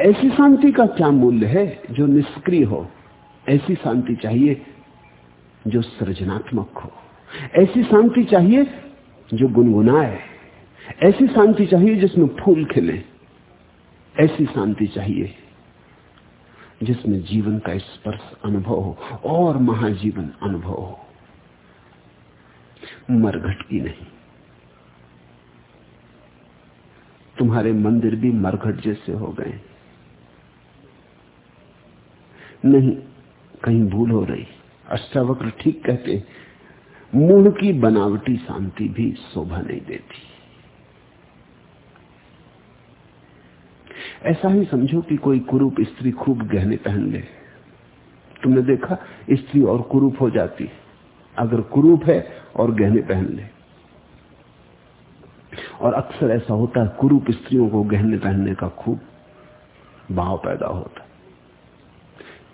ऐसी शांति का क्या मूल्य है जो निष्क्रिय हो? ऐसी शांति चाहिए जो सृजनात्मक हो। ऐसी शांति चाहिए जो गुनगुनाए। ऐसी शांति चाहिए जिसमें फूल खिले। ऐसी शांति चाहिए जिसमें जीवन का स्पर्श अनुभव हो और महाजीवन अनुभव हो। मरघट की नहीं। तुम्हारे मंदिर भी मरघट जैसे हो गए। नहीं, कहीं भूल हो रही। अष्टावक्र ठीक कहते मूल की बनावटी शांति भी शोभा नहीं देती। ऐसा ही समझो कि कोई कुरूप स्त्री खूब गहने पहन ले। तुमने देखा, स्त्री और कुरूप हो जाती है। अगर कुरूप है और गहने पहन ले। और अक्सर ऐसा होता है, कुरूप स्त्रियों को गहने पहनने का खूब भाव पैदा होता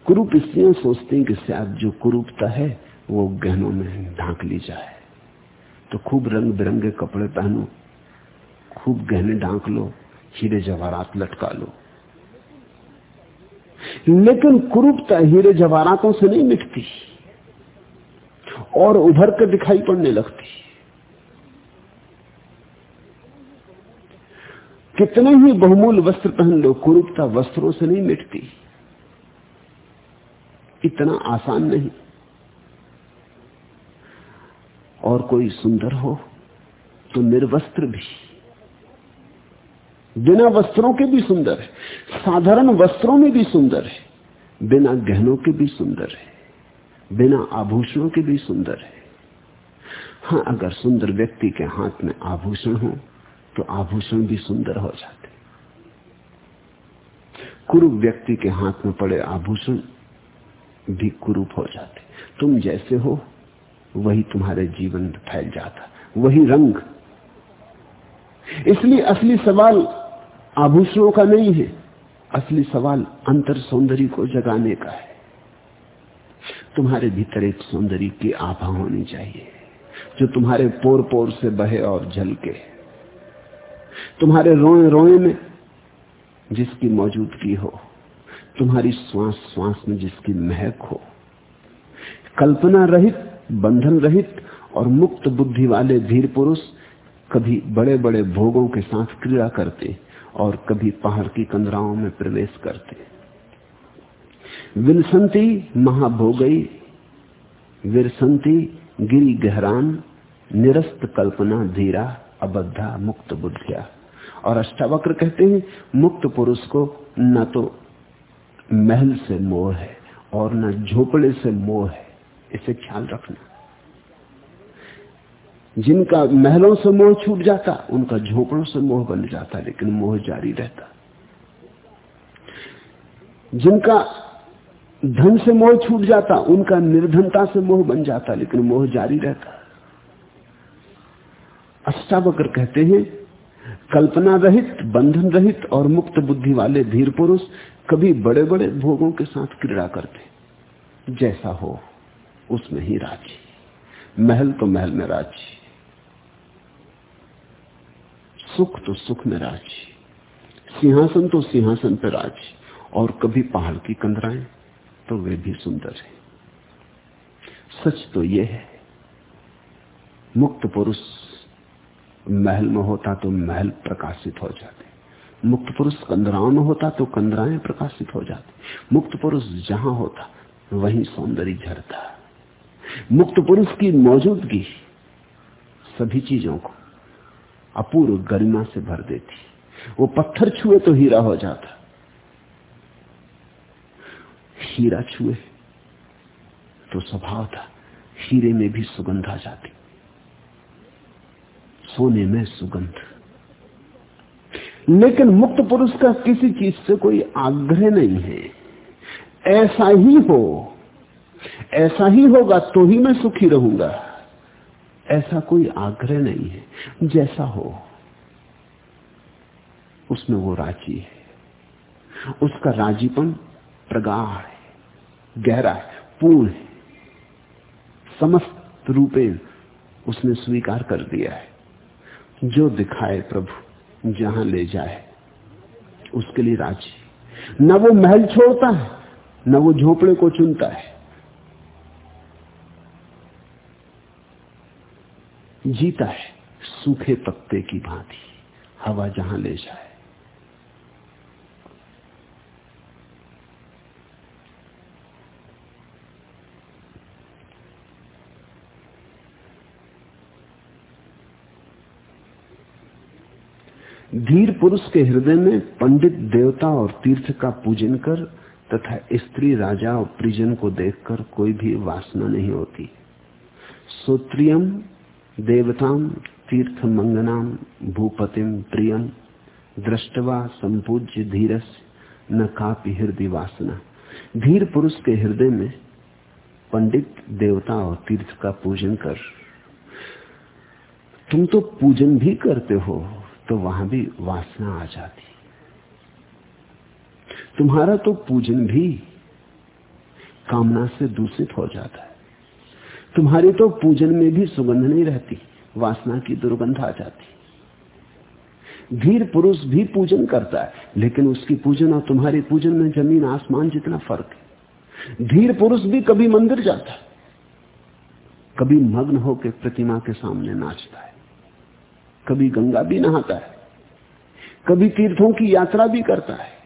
कुरूप स्त्रियाँ सोचती हैं कि शायद जो कुरूपता है, वो गहनों में ढांक ली जाए। तो खूब रंग बिरंगे कपड़े पहनो, खूब गहने ढांक लो। हीरे जवाहरात लटका लो। लेकिन कुरूपता हीरे जवाहरातों से नहीं मिटती। और उभर कर दिखाई पड़ने लगती। कितने ही बहुमूल वस्त्र पहन लो, कुरूपता वस्त्रों से नहीं मिटती। इतना आसान नहीं। और कोई सुंदर हो तो निर्वस्त्र भी। बिना वस्त्रों के भी सुंदर है। साधारण वस्त्रों में भी सुंदर है। बिना गहनों के भी सुंदर है। बिना आभूषणों के भी सुंदर है। हाँ अगर सुंदर व्यक्ति के हाथ में आभूषण हो तो आभूषण भी सुंदर हो जाते। कुरूप व्यक्ति के हाथ में पड़े आभूषण भी कुरूप हो जाते। तुम जैसे हो, वही तुम्हारे जीवन फैल जाता। वही रंग। इसलिए असली सवाल आभूषणों का नहीं है। असली सवाल अंतर सौंदर्य को जगाने का है। तुम्हारे भीतर एक सौंदर्य की आभा होनी चाहिए, जो तुम्हारे पोर पोर से बहे और झलके। तुम्हारे रोए रोए में जिसकी मौजूदगी हो, तुम्हारी श्वास श्वास में जिसकी महक हो, कल्पना रहित, बंधन रहित और मुक्त बुद्धि वाले धीर पुरुष कभी बड़े बड़े भोगों के साथ क्रीड़ा करते और कभी पहाड़ की कंदराओं में प्रवेश करते। विलसंती महाभोगई, विरसंती गिरी गहरान, निरस्त कल्पना धीरा, अबद्धा मुक्त बुद्धिया। और अष्टावक्र कहते हैं, मुक्त पुरुष को न तो महल से मोह है और न झोपड़े से मोह है। इसे ख्याल रखना। जिनका महलों से मोह छूट जाता, उनका झोपड़ों से मोह बन जाता, लेकिन मोह जारी रहता। जिनका धन से मोह छूट जाता, उनका निर्धनता से मोह बन जाता, लेकिन मोह जारी रहता। अष्टावक्र कहते हैं, कल्पना रहित, बंधन रहित और मुक्त बुद्धि वाले धीर पुरुष कभी बड़े बड़े भोगों के साथ क्रीड़ा करते। जैसा हो, उसमें ही राज़ी। महल तो महल में राज़ी। सुख तो सुख में राज़ी, सिंहासन तो सिंहासन पर राज़ी, और कभी पहाड़ की कंदराएँ तो वे भी सुंदर है। सच तो यह है, मुक्त पुरुष महल में होता तो महल प्रकाशित हो जाते, मुक्त पुरुष कंदराओं में होता तो कंदराएँ प्रकाशित हो जाती, मुक्त पुरुष जहाँ होता वहीं सौंदर्य झरता। मुक्त पुरुष की मौजूदगी सभी चीज़ों को अपूर्व गरिमा से भर देती। वो पत्थर छुए तो हीरा हो जाता। हीरा छुए तो स्वभाव था, हीरे में भी सुगंध आ जाती। सोने में सुगंध। लेकिन मुक्त पुरुष का किसी चीज़ से कोई आग्रह नहीं है। ऐसा ही हो, ऐसा ही होगा तो ही मैं सुखी रहूँगा। ऐसा कोई आग्रह नहीं है। जैसा हो, उसमें वो राज़ी है। उसका राजीपन प्रगाढ़ है, गहरा है, पूर्ण है। समस्त रूपे उसने स्वीकार कर दिया है। जो दिखाए प्रभु, जहाँ ले जाए, उसके लिए राज़ी। न वो महल छोड़ता है, न वो झोपड़े को चुनता है। जीता है। सूखे पत्ते की भांति, हवा जहाँ ले जाए। धीर पुरुष के हृदय में पंडित देवता और तीर्थ का पूजन कर तथा स्त्री राजा और परिजन को देखकर कोई भी वासना नहीं होती। सोत्रियम देवताम तीर्थ मंगनाम भूपतिम प्रियम दृष्टवा संपूज्य धीरस, न कापी हृदय वासना। धीर पुरुष के हृदय में पंडित, देवता और तीर्थ का पूजन कर। तुम तो पूजन भी करते हो तो वहाँ भी वासना आ जाती। तुम्हारा तो पूजन भी कामना से दूषित हो जाता है। तुम्हारी तो पूजन में भी सुगंध नहीं रहती, वासना की दुर्गंध आ जाती। धीर पुरुष भी पूजन करता है, लेकिन उसकी पूजन और तुम्हारी पूजन में ज़मीन आसमान जितना फ़र्क है। धीर पुरुष भी कभी मंदिर जाता है, कभी मग्न होकर प्रतिमा के सामने नाचता है, कभी गंगा भी नहाता है, कभी तीर्थों की यात्रा भी करता है।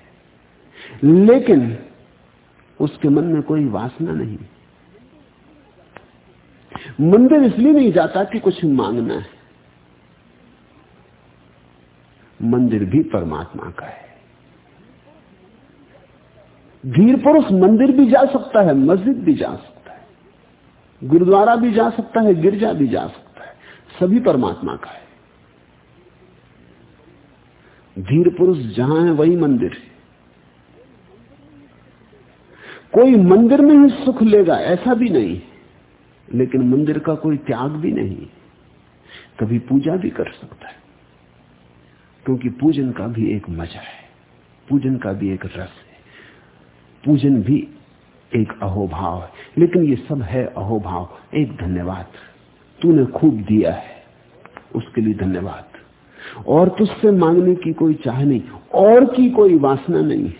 लेकिन उसके मन में कोई वासना नहीं। मंदिर इसलिए नहीं जाता कि कुछ मांगना है। मंदिर भी परमात्मा का है। धीर पुरुष मंदिर भी जा सकता है, मस्जिद भी जा सकता है, गुरुद्वारा भी जा सकता है, गिरजा भी जा सकता है, सभी परमात्मा का है। धीर पुरुष जहाँ है, वही मंदिर है। कोई मंदिर में ही सुख लेगा, ऐसा भी नहीं लेकिन मंदिर का कोई त्याग भी नहीं। कभी पूजा भी कर सकता है। क्योंकि पूजन का भी एक मज़ा है। पूजन का भी एक रस है। पूजन भी एक अहोभाव है। लेकिन ये सब है अहोभाव। एक धन्यवाद। तूने खूब दिया है। उसके लिए धन्यवाद। और तुझसे मांगने की कोई चाह नहीं। और की कोई वासना नहीं।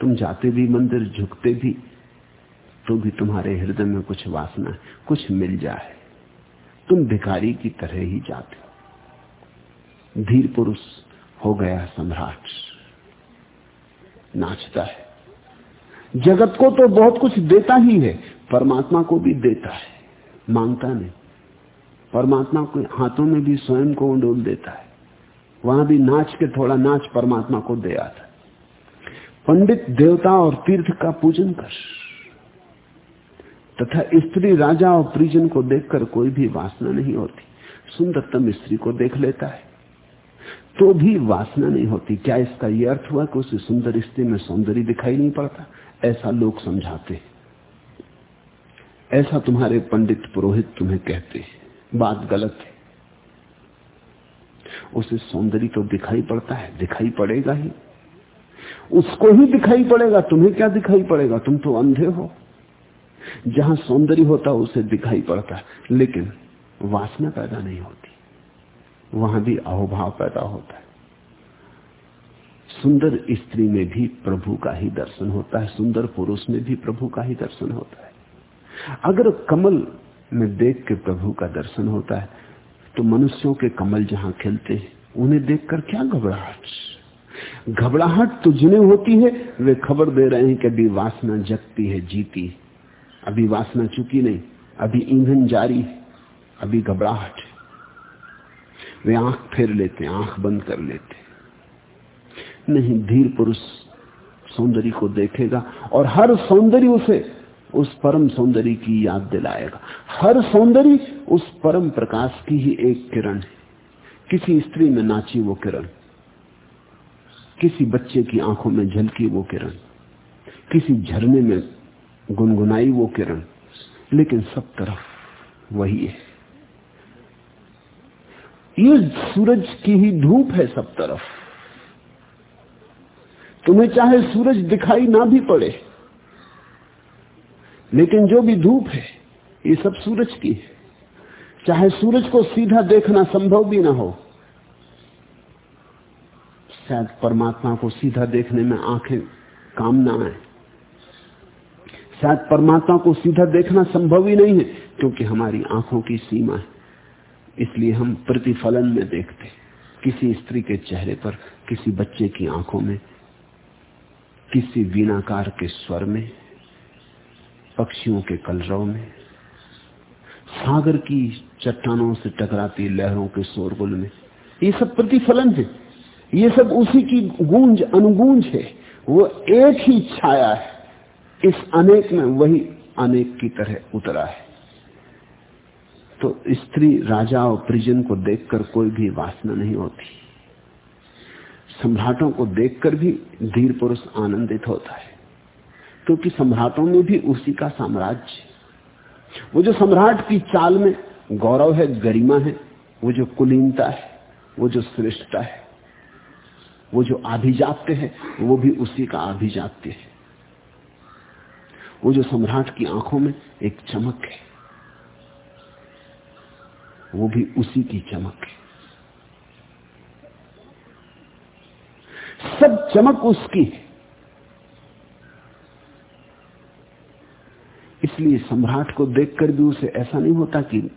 तुम जाते भी, मंदिर झुकते भी तो भी तुम्हारे हृदय में कुछ वासना है, कुछ मिल जाए। तुम भिखारी की तरह ही जाते हो। धीर पुरुष हो गया सम्राट। नाचता है। जगत को तो बहुत कुछ देता ही है, परमात्मा को भी देता है। माँगता नहीं। परमात्मा को हाथों में भी स्वयं को डोल देता है। वहाँ भी नाच के थोड़ा नाच परमात्मा को दे आता पंडित देवता और तीर्थ का पूजन कर। तथा स्त्री राजा और परिजन को देखकर कोई भी वासना नहीं होती। सुंदरतम स्त्री को देख लेता है। तो भी वासना नहीं होती। क्या इसका यह अर्थ हुआ कि उसे सुंदर स्त्री में सौंदर्य दिखाई नहीं पड़ता? ऐसा लोग समझाते ऐसा तुम्हारे पंडित पुरोहित तुम्हें कहते बात गलत है। उसे सौंदर्य तो दिखाई पड़ता है। दिखाई पड़ेगा ही। उसको ही दिखाई पड़ेगा। तुम्हें क्या दिखाई पड़ेगा? तुम तो अंधे हो। जहाँ सौंदर्य होता उसे दिखाई पड़ता है। लेकिन वासना पैदा नहीं होती। वहाँ भी अहोभाव पैदा होता है। सुंदर स्त्री में भी प्रभु का ही दर्शन होता है। सुंदर पुरुष में भी प्रभु का ही दर्शन होता है। अगर कमल में देख के प्रभु का दर्शन होता है तो मनुष्यों के कमल जहाँ खिलते हैं, उन्हें देखकर क्या घबराहट। घबराहट तो जिन्हें होती है, वे खबर दे रहे हैं कि अभी वासना जगती है, जीती अभी वासना चुकी नहीं, अभी ईंधन जारी है, अभी घबराहट वे आँख फेर लेते, आँख बंद कर लेते। नहीं, धीर पुरुष सौंदर्य को देखेगा और हर सौंदर्य उसे, उस परम सौंदर्य की याद दिलाएगा। हर सौंदर्य उस परम प्रकाश की ही एक किरण है। किसी स्त्री में नाची वो किरण, किसी बच्चे की आँखों में झलकी वो किरण, किसी झरने में गुनगुनाई वो किरण। लेकिन सब तरफ़ वही है। ये सूरज की ही धूप है सब तरफ़। तुम्हें चाहे सूरज दिखाई ना भी पड़े, लेकिन जो भी धूप है, ये सब सूरज की है। चाहे सूरज को सीधा देखना संभव भी ना हो, शायद परमात्मा को सीधा देखने में आँखें काम ना आए शायद परमात्मा को सीधा देखना संभव ही नहीं है, क्योंकि हमारी आँखों की सीमा है। इसलिए हम प्रतिफलन में देखते किसी स्त्री के चेहरे पर, किसी बच्चे की आँखों में, किसी वीणाकार के स्वर में, पक्षियों के कलरव में, सागर की चट्टानों से टकराती लहरों के शोरगुल में। ये सब प्रतिफलन है। ये सब उसी की गूंज, अनुगूंज है। वो एक ही छाया है। इस अनेक में वही अनेक की तरह उतरा है। तो स्त्री, राजा और परिजन को देखकर कोई भी वासना नहीं होती। सम्राटों को देखकर भी धीर पुरुष आनंदित होता है। क्योंकि तो सम्राटों में भी उसी का साम्राज्य वो जो सम्राट की चाल में गौरव है, गरिमा है, वो जो कुलीनता है, वो जो श्रेष्ठता है, वो जो आभिजात्य है, वो भी उसी का आभिजात्य है। वो जो सम्राट की आँखों में एक चमक है, वो भी उसी की चमक है। सब चमक उसकी है। इसलिए सम्राट को देखकर भी उसे ऐसा नहीं होता कि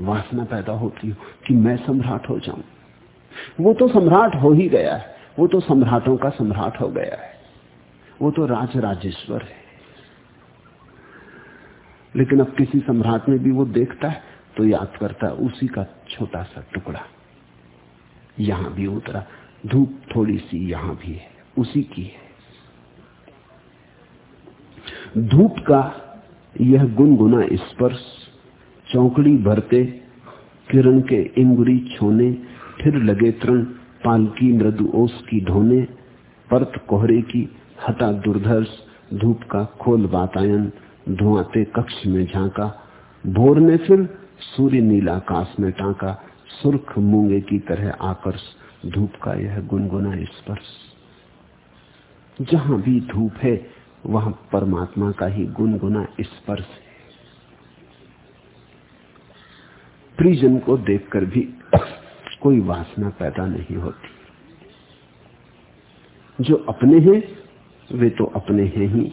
वासना पैदा होती हो कि मैं सम्राट हो जाऊँ। वो तो सम्राट हो ही गया है, वो तो सम्राटों का सम्राट हो गया है। वो तो राज राजेश्वर है। लेकिन अब किसी सम्राट में भी वो देखता है तो याद करता है, उसी का छोटा सा टुकड़ा। यहाँ भी उतरा, धूप थोड़ी सी यहाँ भी है, उसी की है। धूप का यह गुनगुना स्पर्श, चौकड़ी भरते, किरण के इंगुरी छोने, फिर लगे तृण, पालकी मृदु ओस की ढोने, परत कोहरे की हटा दुर्धर्ष, धूप का खोल वातायन, धुआते कक्ष में झांका। भोर ने फिर सूर्य नीला आकाश में टांका। सुर्ख मूँगे की तरह आकर्ष, धूप का यह गुनगुना स्पर्श। जहाँ भी धूप है, वहाँ परमात्मा का ही गुनगुना स्पर्श है। प्रिजन को देखकर भी कोई वासना पैदा नहीं होती। जो अपने हैं वे तो अपने हैं ही।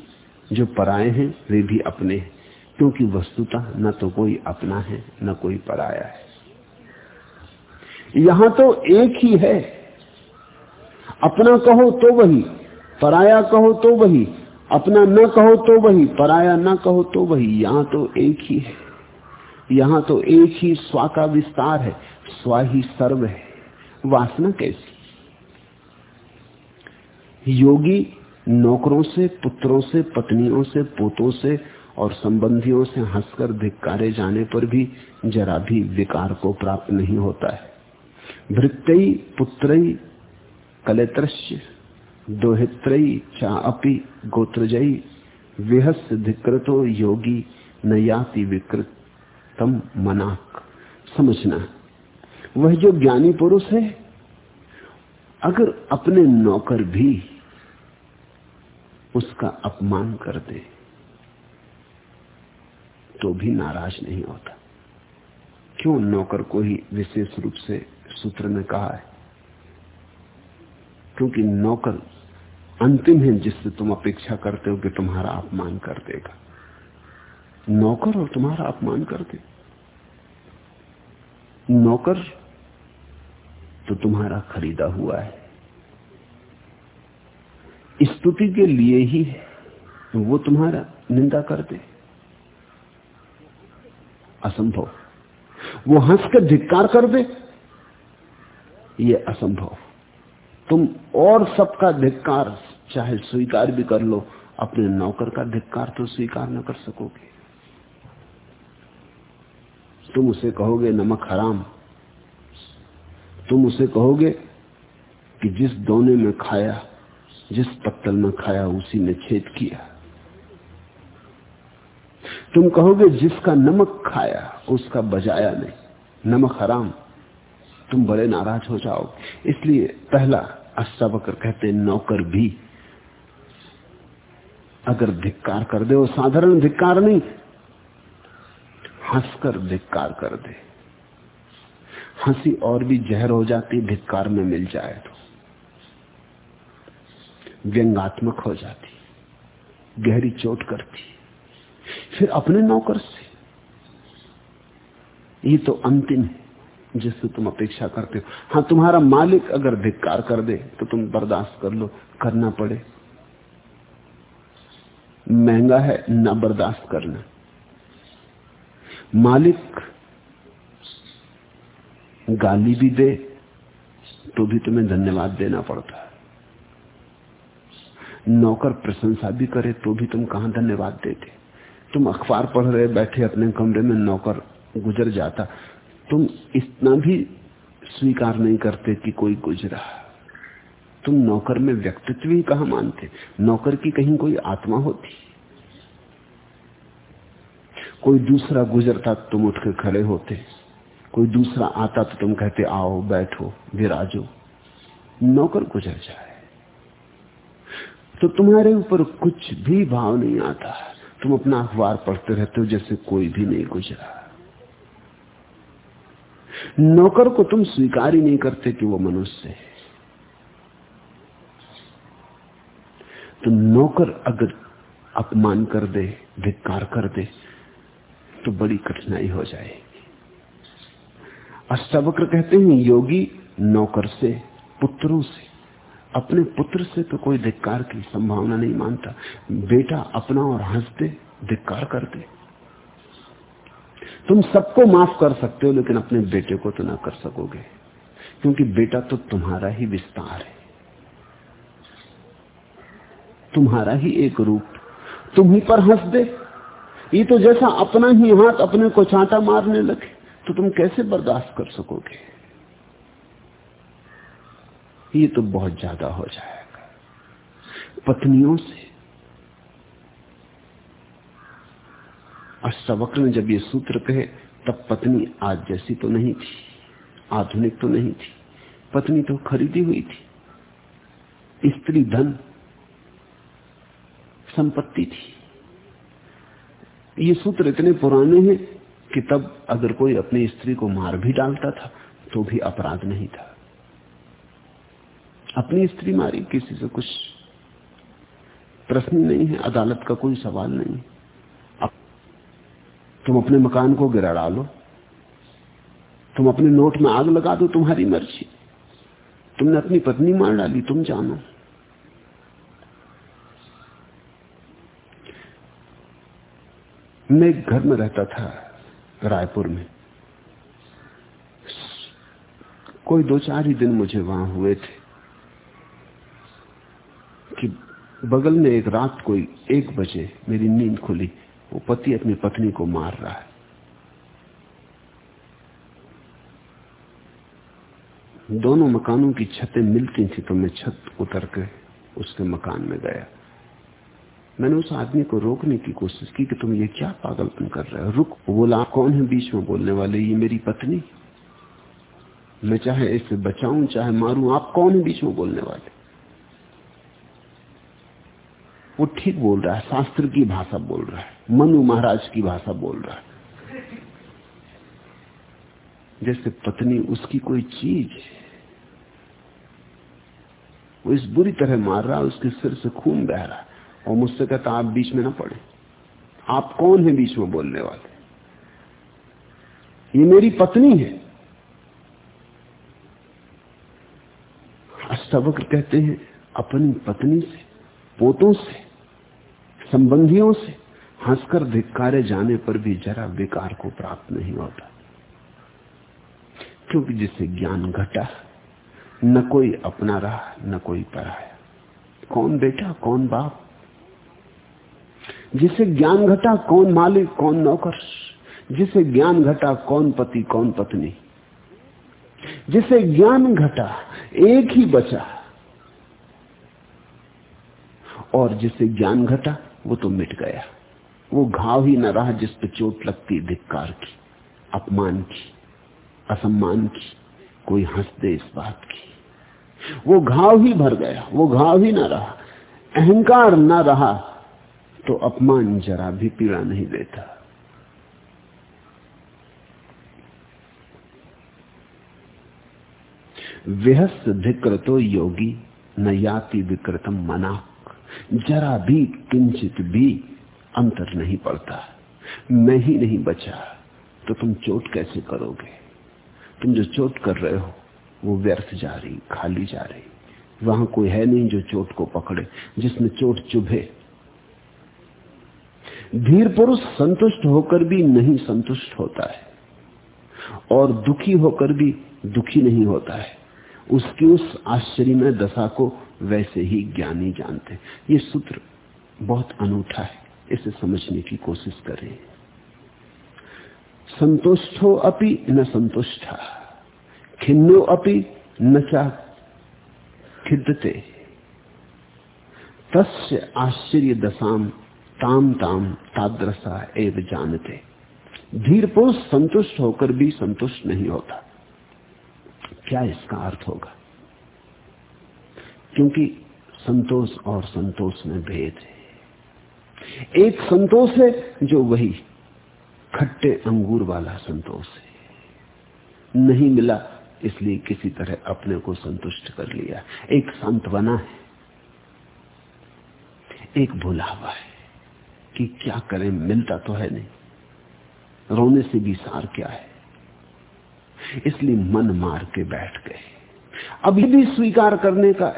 जो पराए हैं, वे भी अपने हैं। क्योंकि वस्तुतः न तो कोई अपना है, न कोई पराया है। यहाँ तो एक ही है। अपना कहो तो वही, पराया कहो तो वही, अपना न कहो तो वही, पराया न कहो तो वही, यहाँ तो एक ही है। यहाँ तो एक ही स्वा का विस्तार है, स्वा ही सर्व है। वासना कैसी? योगी नौकरों से, पुत्रों से, पत्नियों से, पोतों से और संबंधियों से हंसकर धिक्कारे जाने पर भी जरा भी विकार को प्राप्त नहीं होता है। भृत्यई पुत्रई कलेत्रश्य दोहित्रयी चा अपी गोत्रजयी विहस धिकृतो योगी न याति विकृतम मनाक। समझना वह जो ज्ञानी पुरुष है, अगर अपने नौकर भी उसका अपमान कर दे तो भी नाराज़ नहीं होता। क्यों नौकर को ही विशेष रूप से सूत्र में कहा है? क्योंकि नौकर अंतिम है जिससे तुम अपेक्षा करते हो कि तुम्हारा अपमान कर देगा। नौकर और तुम्हारा अपमान कर दे। नौकर तो तुम्हारा खरीदा हुआ है। स्तुति के लिए ही है वो तुम्हारा निंदा कर दे असंभव। वो हंस कर धिक्कार कर दे ये असंभव। तुम और सबका धिक्कार, चाहे स्वीकार भी कर लो, अपने नौकर का धिक्कार तो स्वीकार न कर सकोगे। तुम उसे कहोगे, नमक हराम। तुम उसे कहोगे कि जिस दोने में खाया जिस पत्तल में खाया, उसी ने छेद किया। तुम कहोगे, जिसका नमक खाया, उसका बजाया नहीं। नमक हराम। तुम बड़े नाराज़ हो जाओ इसलिए पहला अष्टावक्र कहते नौकर भी। अगर धिक्कार कर दे, वो साधारण धिक्कार नहीं। हंसकर धिक्कार कर दे। हँसी और भी जहर हो जाती, धिक्कार में मिल जाए तो। व्यंगात्मक हो जाती, गहरी चोट करती। फिर अपने नौकर से। ये तो अंतिम है, जिससे तुम अपेक्षा करते हो। हाँ तुम्हारा मालिक अगर धिक्कार कर दे तो तुम बर्दाश्त कर लो, करना पड़े। महँगा है ना बर्दाश्त करना। मालिक गाली भी दे तो भी तुम्हें धन्यवाद देना पड़ता। है नौकर प्रशंसा भी करे तो भी तुम कहाँ धन्यवाद देते? तुम अखबार पढ़ रहे बैठे अपने कमरे में नौकर गुजर जाता। तुम इतना भी स्वीकार नहीं करते कि कोई गुजरा। तुम नौकर में व्यक्तित्व ही कहा मानते? नौकर की कहीं कोई आत्मा होती? कोई दूसरा गुजरता तुम उठ के खड़े होते। कोई दूसरा आता तो तुम कहते, आओ, बैठो, विराजो। नौकर गुजर जाए। तो तुम्हारे ऊपर कुछ भी भाव नहीं आता। तुम अपना अखबार पढ़ते रहते हो, जैसे कोई भी नहीं गुजरा। नौकर को तुम स्वीकार ही नहीं करते कि वो मनुष्य है। तो नौकर अगर अपमान कर दे, धिक्कार कर दे तो बड़ी कठिनाई हो जाएगी। अष्टावक्र कहते हैं, योगी नौकर से, पुत्रों से। अपने पुत्र से तो कोई धिक्कार की संभावना नहीं मानता। बेटा अपना और हंस दे धिक्कार कर दे तुम सबको माफ़ कर सकते हो, लेकिन अपने बेटे को तो ना कर सकोगे। क्योंकि बेटा तो तुम्हारा ही विस्तार है। तुम्हारा ही एक रूप। तुम ही पर हंस दे ये तो जैसा अपना ही हाथ अपने को चांटा मारने लगे तो तुम कैसे बर्दाश्त कर सकोगे? ये तो बहुत ज़्यादा हो जाएगा। पत्नियों से अष्टवक्र ने जब ये सूत्र कहे, तब पत्नी आज जैसी तो नहीं थी, आधुनिक तो नहीं थी। पत्नी तो खरीदी हुई थी। स्त्री धन, संपत्ति थी। ये सूत्र इतने पुराने हैं कि तब अगर कोई अपनी स्त्री को मार भी डालता था तो भी अपराध नहीं था। अपनी स्त्री मारी, किसी से कुछ प्रश्न नहीं है, अदालत का कोई सवाल नहीं अब तुम अपने मकान को गिरा डालो, तुम अपने नोट में आग लगा दो, तुम्हारी मर्ज़ी। तुमने अपनी पत्नी मार डाली, तुम जानो। मैं घर में रहता था, रायपुर में। कोई दो चार ही दिन मुझे वहाँ हुए थे कि बगल में एक रात कोई एक बजे मेरी नींद खुली। वो पति अपनी पत्नी को मार रहा है। दोनों मकानों की छतें मिलती थी तो मैं छत उतर के उसके मकान में गया। मैंने उस आदमी को रोकने की कोशिश की कि तुम ये क्या पागलपन कर रहे हो? रुक, बोला, कौन है बीच में बोलने वाले? ये मेरी पत्नी। मैं चाहे इसे बचाऊं, चाहे मारूं, आप कौन है बीच में बोलने वाले? वो ठीक बोल रहा है, शास्त्र की भाषा बोल रहा है, मनु महाराज की भाषा बोल रहा है। जैसे पत्नी उसकी कोई चीज़ है वो इस बुरी तरह मार रहा है, उसके सिर से खून बह रहा है, और मुझसे कहता, आप बीच में ना पड़े। आप कौन है बीच में बोलने वाले? ये मेरी पत्नी है। अष्टावक्र कहते हैं, अपनी पत्नी से, पोतों से संबंधियों से, हंसकर धिक्कारे जाने पर भी जरा विकार को प्राप्त नहीं होता। क्योंकि जिसे ज्ञान घटा, न कोई अपना रहा, न कोई पराया। कौन बेटा, कौन बाप? जिसे ज्ञान घटा, कौन मालिक, कौन नौकर? जिसे ज्ञान घटा, कौन पति, कौन पत्नी? जिसे ज्ञान घटा, एक ही बचा। और जिसे ज्ञान घटा वो तो मिट गया। वो घाव ही न रहा जिस पे चोट लगती, धिक्कार की, अपमान की, असम्मान की, कोई हंस दे इस बात की। वो घाव ही भर गया, वो घाव ही न रहा, अहंकार न रहा तो अपमान जरा भी पीड़ा नहीं देता। विहस धिकृतो योगी, न याति विकृतम मना। जरा भी किंचित भी अंतर नहीं पड़ता। मैं ही नहीं बचा तो तुम चोट कैसे करोगे? तुम जो चोट कर रहे हो, वो व्यर्थ जा रही, खाली जा रही। वहाँ कोई है नहीं जो चोट को पकड़े, जिसमें चोट चुभे। धीर पुरुष संतुष्ट होकर भी नहीं संतुष्ट होता है, और दुखी होकर भी दुखी नहीं होता है। उसकी उस आश्चर्य में दशा को वैसे ही ज्ञानी जानते ये सूत्र बहुत अनूठा है, इसे समझने की कोशिश करें संतुष्टो अपि न संतुष्टा, खिन्नो अपि न चा खिदते तस्य आश्चर्य दशाम ताम ताम तादृशा एव जानते। धीर पुरुष संतुष्ट होकर भी संतुष्ट नहीं होता। क्या इसका अर्थ होगा? क्योंकि संतोष और संतोष में भेद है। एक संतोष है जो वही खट्टे अंगूर वाला संतोष है। नहीं मिला, इसलिए किसी तरह अपने को संतुष्ट कर लिया। एक सांत्वना है। एक भुलावा है कि क्या करें, मिलता तो है नहीं। रोने से भी सार क्या है? इसलिए मन मार के बैठ गए। अभी भी स्वीकार करने का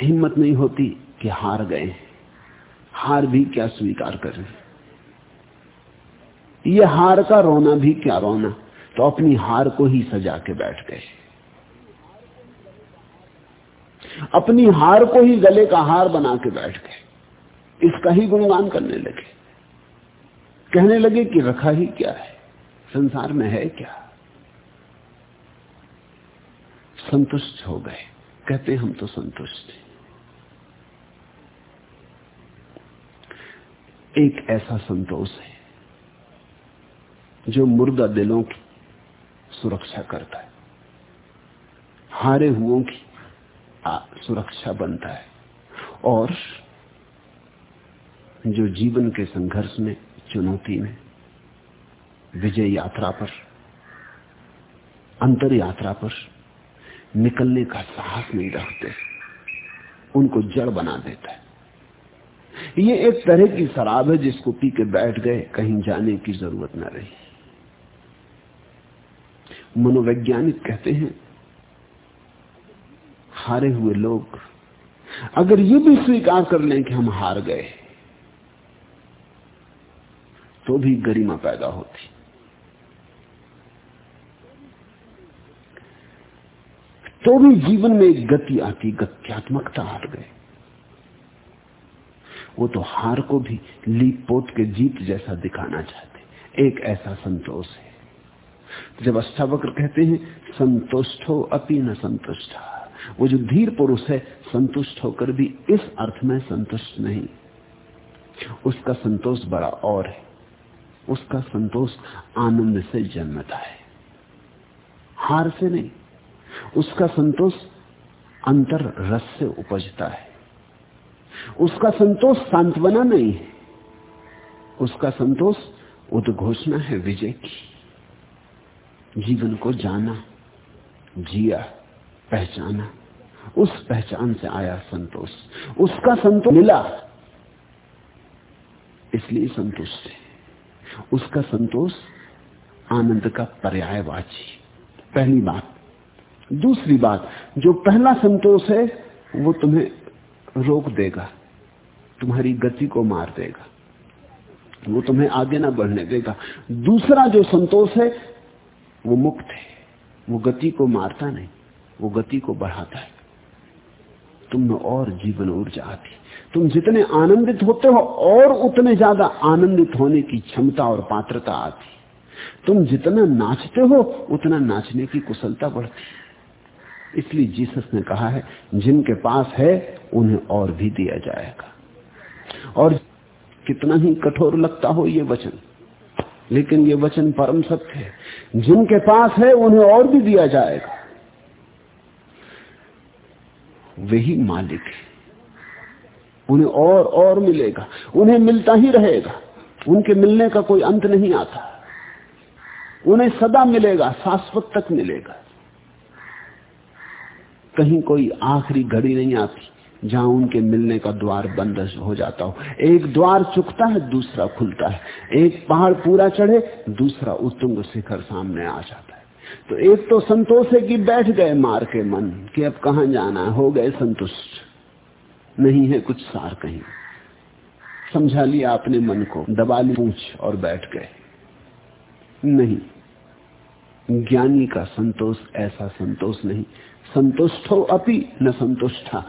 हिम्मत नहीं होती कि हार गए हार भी क्या स्वीकार करें? ये हार का रोना भी क्या रोना? तो अपनी हार को ही सजा के बैठ गए। अपनी हार को ही गले का हार बना के बैठ गए। इसका ही गुणगान करने लगे। कहने लगे कि रखा ही क्या है? संसार में है क्या? संतुष्ट हो गए। कहते हम तो संतुष्ट हैं। एक ऐसा संतोष है, जो मुर्दा दिलों की सुरक्षा करता है। हारे हुओं की सुरक्षा बनता है। और जो जीवन के संघर्ष में चुनौती में विजय यात्रा पर, अंतर यात्रा पर निकलने का साहस नहीं रखते। उनको जड़ बना देता है। ये एक तरह की शराब है जिसको पी के बैठ गए, कहीं जाने की ज़रूरत ना रही। मनोवैज्ञानिक कहते हैं, हारे हुए लोग, अगर ये भी स्वीकार कर लें कि हम हार गए तो भी गरिमा पैदा होती। तो भी जीवन में एक गति आती, गत्यात्मकता हार गए वो तो हार को भी लीप पोत के जीत जैसा दिखाना चाहते एक ऐसा संतोष है। जब अष्टावक्र कहते हैं, संतुष्ट हो अपी न संतुष्ट। वो जो धीर पुरुष है, संतुष्ट होकर भी इस अर्थ में संतुष्ट नहीं। उसका संतोष बड़ा और है। उसका संतोष आनंद से जन्मता है। हार से नहीं उसका संतोष अंतर रस से उपजता है। उसका संतोष सांत्वना नहीं है। उसका संतोष उद्घोषणा है विजय की। जीवन को जाना, जिया, पहचाना, उस पहचान से आया संतोष। उसका संतोष मिला, इसलिए संतुष्ट है। उसका संतोष आनंद का पर्यायवाची। पहली बात दूसरी बात, जो पहला संतोष है, वो तुम्हें रोक देगा, तुम्हारी गति को मार देगा, वो तुम्हें आगे ना बढ़ने देगा। दूसरा जो संतोष है, वो मुक्त है, वो गति को मारता नहीं, वो गति को बढ़ाता है। तुम में और जीवन ऊर्जा आती। तुम जितने आनंदित होते हो, और उतने ज़्यादा आनंदित होने की क्षमता और पात्रता आती। तुम जितना नाचते हो, उतना नाचने की कुशलता बढ़ती। इसलिए जीसस ने कहा है, जिनके पास है, उन्हें और भी दिया जाएगा। और कितना ही कठोर लगता हो ये वचन, लेकिन ये वचन परम सत्य है। जिनके पास है, उन्हें और भी दिया जाएगा। वही मालिक है। उन्हें और और मिलेगा। उन्हें मिलता ही रहेगा। उनके मिलने का कोई अंत नहीं आता। उन्हें सदा मिलेगा, शाश्वत तक मिलेगा। कहीं कोई आखिरी घड़ी नहीं आती जहाँ उनके मिलने का द्वार बंद हो जाता हो। एक द्वार चुकता है, दूसरा खुलता है। एक पहाड़ पूरा चढ़े, दूसरा उत्तुंग शिखर सामने आ जाता है। तो एक तो संतोष है कि बैठ गए मार के मन, कि अब कहा जाना है? हो गए संतुष्ट। नहीं है कुछ सार कहीं। समझा लिया अपने मन को, दबा ली पूछ और बैठ गए। नहीं। ज्ञानी का संतोष, ऐसा संतोष नहीं। संतुष्ट हो अपी न संतुष्टा।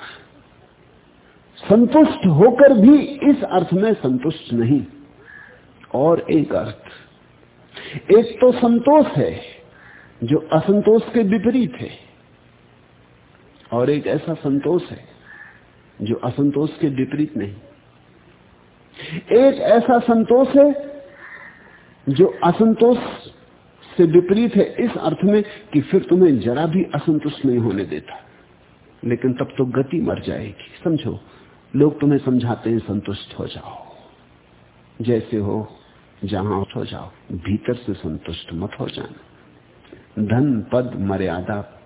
संतुष्ट होकर भी इस अर्थ में संतुष्ट नहीं। और एक अर्थ। एक तो संतोष है, जो असंतोष के विपरीत है। और एक ऐसा संतोष है, जो असंतोष के विपरीत नहीं। एक ऐसा संतोष है, जो असंतोष से विपरीत है इस अर्थ में कि फिर तुम्हें जरा भी असंतुष्ट नहीं होने देता। लेकिन तब तो गति मर जाएगी। समझो, लोग तुम्हें समझाते हैं, संतुष्ट हो जाओ। जैसे हो, जहाँ हो जाओ, भीतर से संतुष्ट मत हो जाना। धन, पद, मर्यादा,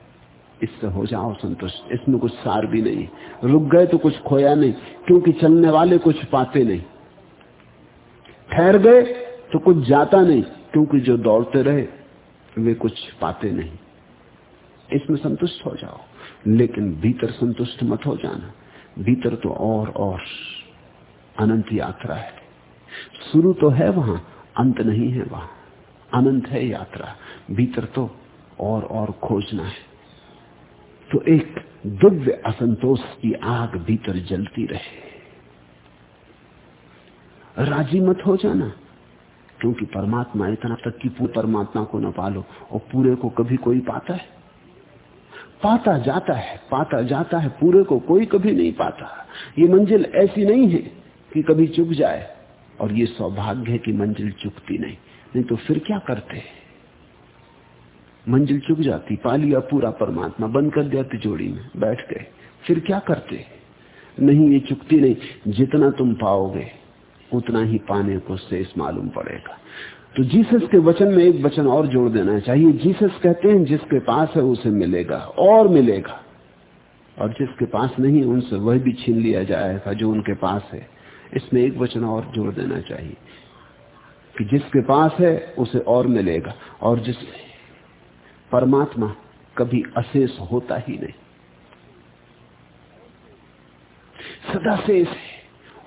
इससे हो जाओ संतुष्ट। इसमें कुछ सार भी नहीं। रुक गए तो कुछ खोया नहीं, क्योंकि चलने वाले कुछ पाते नहीं। ठहर गए तो कुछ जाता नहीं, क्योंकि जो दौड़ते रहे वे कुछ पाते नहीं। इसमें संतुष्ट हो जाओ, लेकिन भीतर संतुष्ट मत हो जाना। भीतर तो और और अनंत यात्रा है। शुरू तो है वहाँ, अंत नहीं है वहाँ। अनंत है यात्रा। भीतर तो और और खोजना है। तो एक दिव्य असंतोष की आग भीतर जलती रहे। राज़ी मत हो जाना। क्योंकि परमात्मा इतना तक कि पूरे परमात्मा को न पालो। और पूरे को कभी कोई पाता है? पाता जाता है, पाता जाता है, पूरे को कोई कभी नहीं पाता। ये मंजिल ऐसी नहीं है कि कभी चुक जाए। और ये सौभाग्य है कि मंजिल चुकती नहीं। नहीं तो फिर क्या करते मंजिल चुक जाती, पा लिया पूरा परमात्मा, बंद कर दिया तिजोड़ी में, बैठ गए। फिर क्या करते? नहीं, ये चुकती नहीं। जितना तुम पाओगे। उतना ही पाने को शेष मालूम पड़ेगा। तो जीसस के वचन में एक वचन और जोड़ देना चाहिए। जीसस कहते हैं, जिसके पास है उसे मिलेगा, और मिलेगा। और जिसके पास नहीं, उनसे वह भी छीन लिया जाएगा जो उनके पास है। इसमें एक वचन और जोड़ देना चाहिए कि जिसके पास है, उसे और मिलेगा। और जिस परमात्मा कभी अशेष होता ही नहीं। सदा शेष है,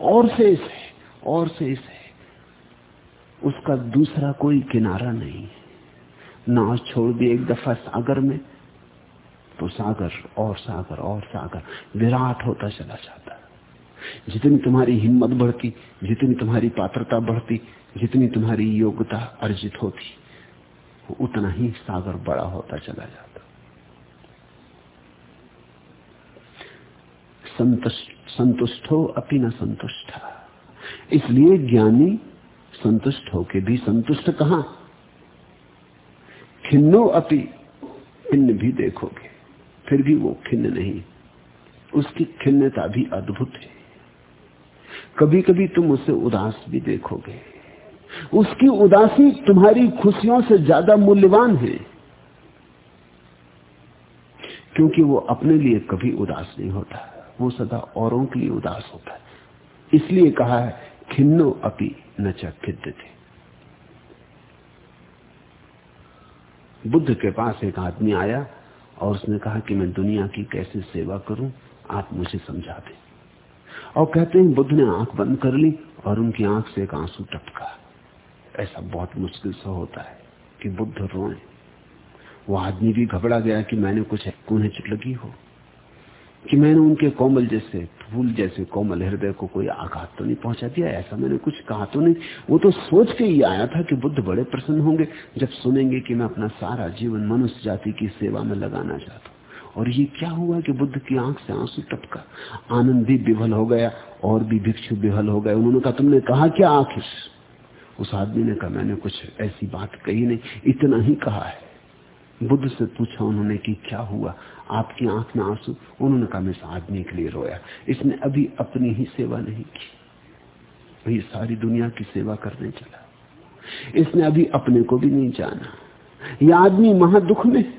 और शेष है। और शेष है उसका दूसरा कोई किनारा नहीं नाव छोड़ दी एक दफ़ा सागर में तो सागर और सागर और सागर विराट होता चला जाता। जितनी तुम्हारी हिम्मत बढ़ती, जितनी तुम्हारी पात्रता बढ़ती, जितनी तुम्हारी योग्यता अर्जित होती उतना ही सागर बड़ा होता चला जाता। संतुष्ट संतुष्ट हो अपनी न संतुष्ट। इसलिए ज्ञानी संतुष्ट होके भी संतुष्ट कहा? खिन्नो अपी खिन्न भी देखोगे, फिर भी वो खिन्न नहीं। उसकी खिन्नता भी अद्भुत है। कभी कभी तुम उसे उदास भी देखोगे। उसकी उदासी तुम्हारी खुशियों से ज़्यादा मूल्यवान है, क्योंकि वो अपने लिए कभी उदास नहीं होता। वो सदा औरों के लिए उदास होता है। इसलिए कहा है खिन्नो अपी न चिद्ध थे बुद्ध के पास एक आदमी आया और उसने कहा कि मैं दुनिया की कैसे सेवा करूँ, आप मुझे समझा दें। और कहते हैं, बुद्ध ने आँख बंद कर ली और उनकी आँख से एक आँसू टपका। ऐसा बहुत मुश्किल से होता है कि बुद्ध रोए। वो आदमी भी घबरा गया कि मैंने कुछ उन्हें चिट लगी हो। कि मैंने उनके कोमल जैसे, फूल जैसे कोमल हृदय को कोई आघात तो नहीं पहुँचा दिया, ऐसा मैंने कुछ कहा तो नहीं। वो तो सोच के ही आया था कि बुद्ध बड़े प्रसन्न होंगे जब सुनेंगे कि मैं अपना सारा जीवन मनुष्य जाति की सेवा में लगाना चाहता हूँ। और ये क्या हुआ कि बुद्ध की आँख से आँसू टपका। आनंद भी विफल हो गया, और भी भिक्षु विभल हो गए। उन्होंने कहा, तुमने कहा क्या आखिर? उस आदमी ने कहा, मैंने कुछ ऐसी बात कही नहीं, इतना ही कहा है। बुद्ध से पूछा उन्होंने कि क्या हुआ? आपकी आँख में आँसू? उन्होंने कहा, मैं इस आदमी के लिए रोया। इसने अभी अपनी ही सेवा नहीं की। ये सारी दुनिया की सेवा करने चला। इसने अभी अपने को भी नहीं जाना। ये आदमी महादुख में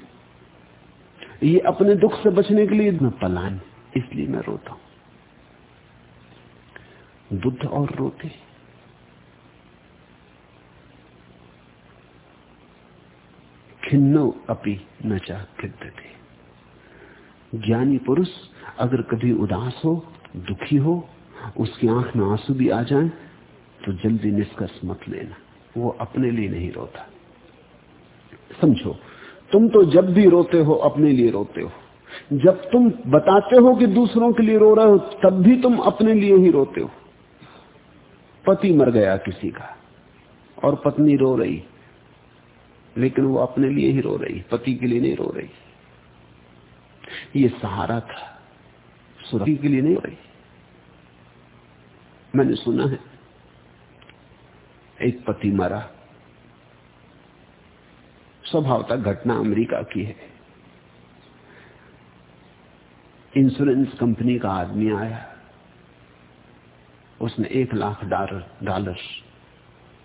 ये अपने दुख से बचने के लिए मैं पलान इसलिए मैं रोता हूँ। बुद्ध और रोते खिन्नो अपी न चाहते ज्ञानी पुरुष अगर कभी उदास हो, दुखी हो, उसकी आँख में आँसू भी आ जाए तो जल्दी निष्कर्ष मत लेना। वो अपने लिए नहीं रोता। समझो, तुम तो जब भी रोते हो, अपने लिए रोते हो। जब तुम बताते हो कि दूसरों के लिए रो रहे हो, तब भी तुम अपने लिए ही रोते हो। पति मर गया किसी का, और पत्नी रो रही। लेकिन वो अपने लिए ही रो रही, पति के लिए नहीं रो रही। ये सहारा था सुरक्षी के लिए नहीं रो रही। मैंने सुना है, एक पति मरा। स्वभावता घटना अमेरिका की है। इंश्योरेंस कंपनी का आदमी आया। उसने एक लाख डॉलर डॉलर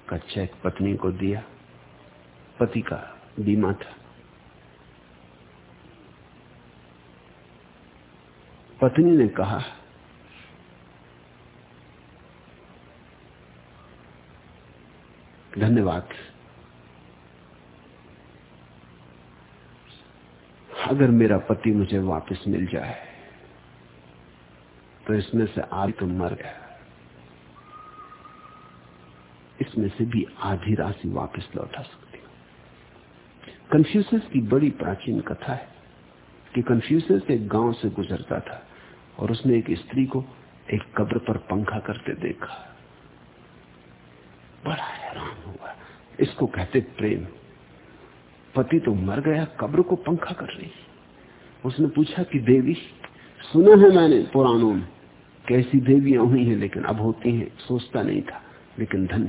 का चेक पत्नी को दिया। पति का बीमा था। पत्नी ने कहा, धन्यवाद। अगर मेरा पति मुझे वापस मिल जाए तो इसमें से आज तो मर गया। इसमें से भी आधी राशि वापस लौटा सकती कन्फ्यूशस की बड़ी प्राचीन कथा है कि कन्फ्यूशस एक गाँव से गुजरता था और उसने एक स्त्री को एक कब्र पर पंखा करते देखा। बड़ा हैरान हुआ। इसको कहते प्रेम। पति तो मर गया, कब्र को पंखा कर रही। उसने पूछा कि देवी, सुना है मैंने पुराणों में, कैसी देवियाँ हुई हैं, लेकिन अब होती हैं, सोचता नहीं था। लेकिन धन,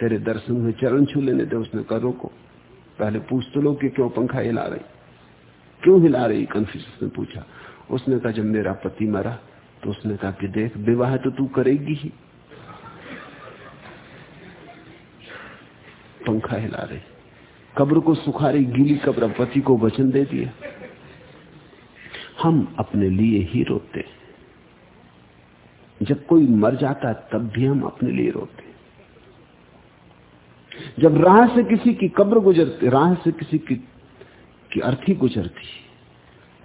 तेरे दर्शन में चरण छू लेने दे उसने करो को। पहले पूछ तो लो कि क्यों पंखा हिला रही? क्यों हिला रही? कन्फ्यूज़ ने पूछा। उसने कहा, जब मेरा पति मरा तो उसने कहा कि देख, विवाह तो तू करेगी ही। पंखा हिला रही। कब्र को सुखा रही गीली कब्र पति को वचन दे दिया। हम अपने लिए ही रोते जब कोई मर जाता तब भी हम अपने लिए रोते जब राह से किसी की कब्र गुजरती राह से किसी की, की अर्थी गुजरती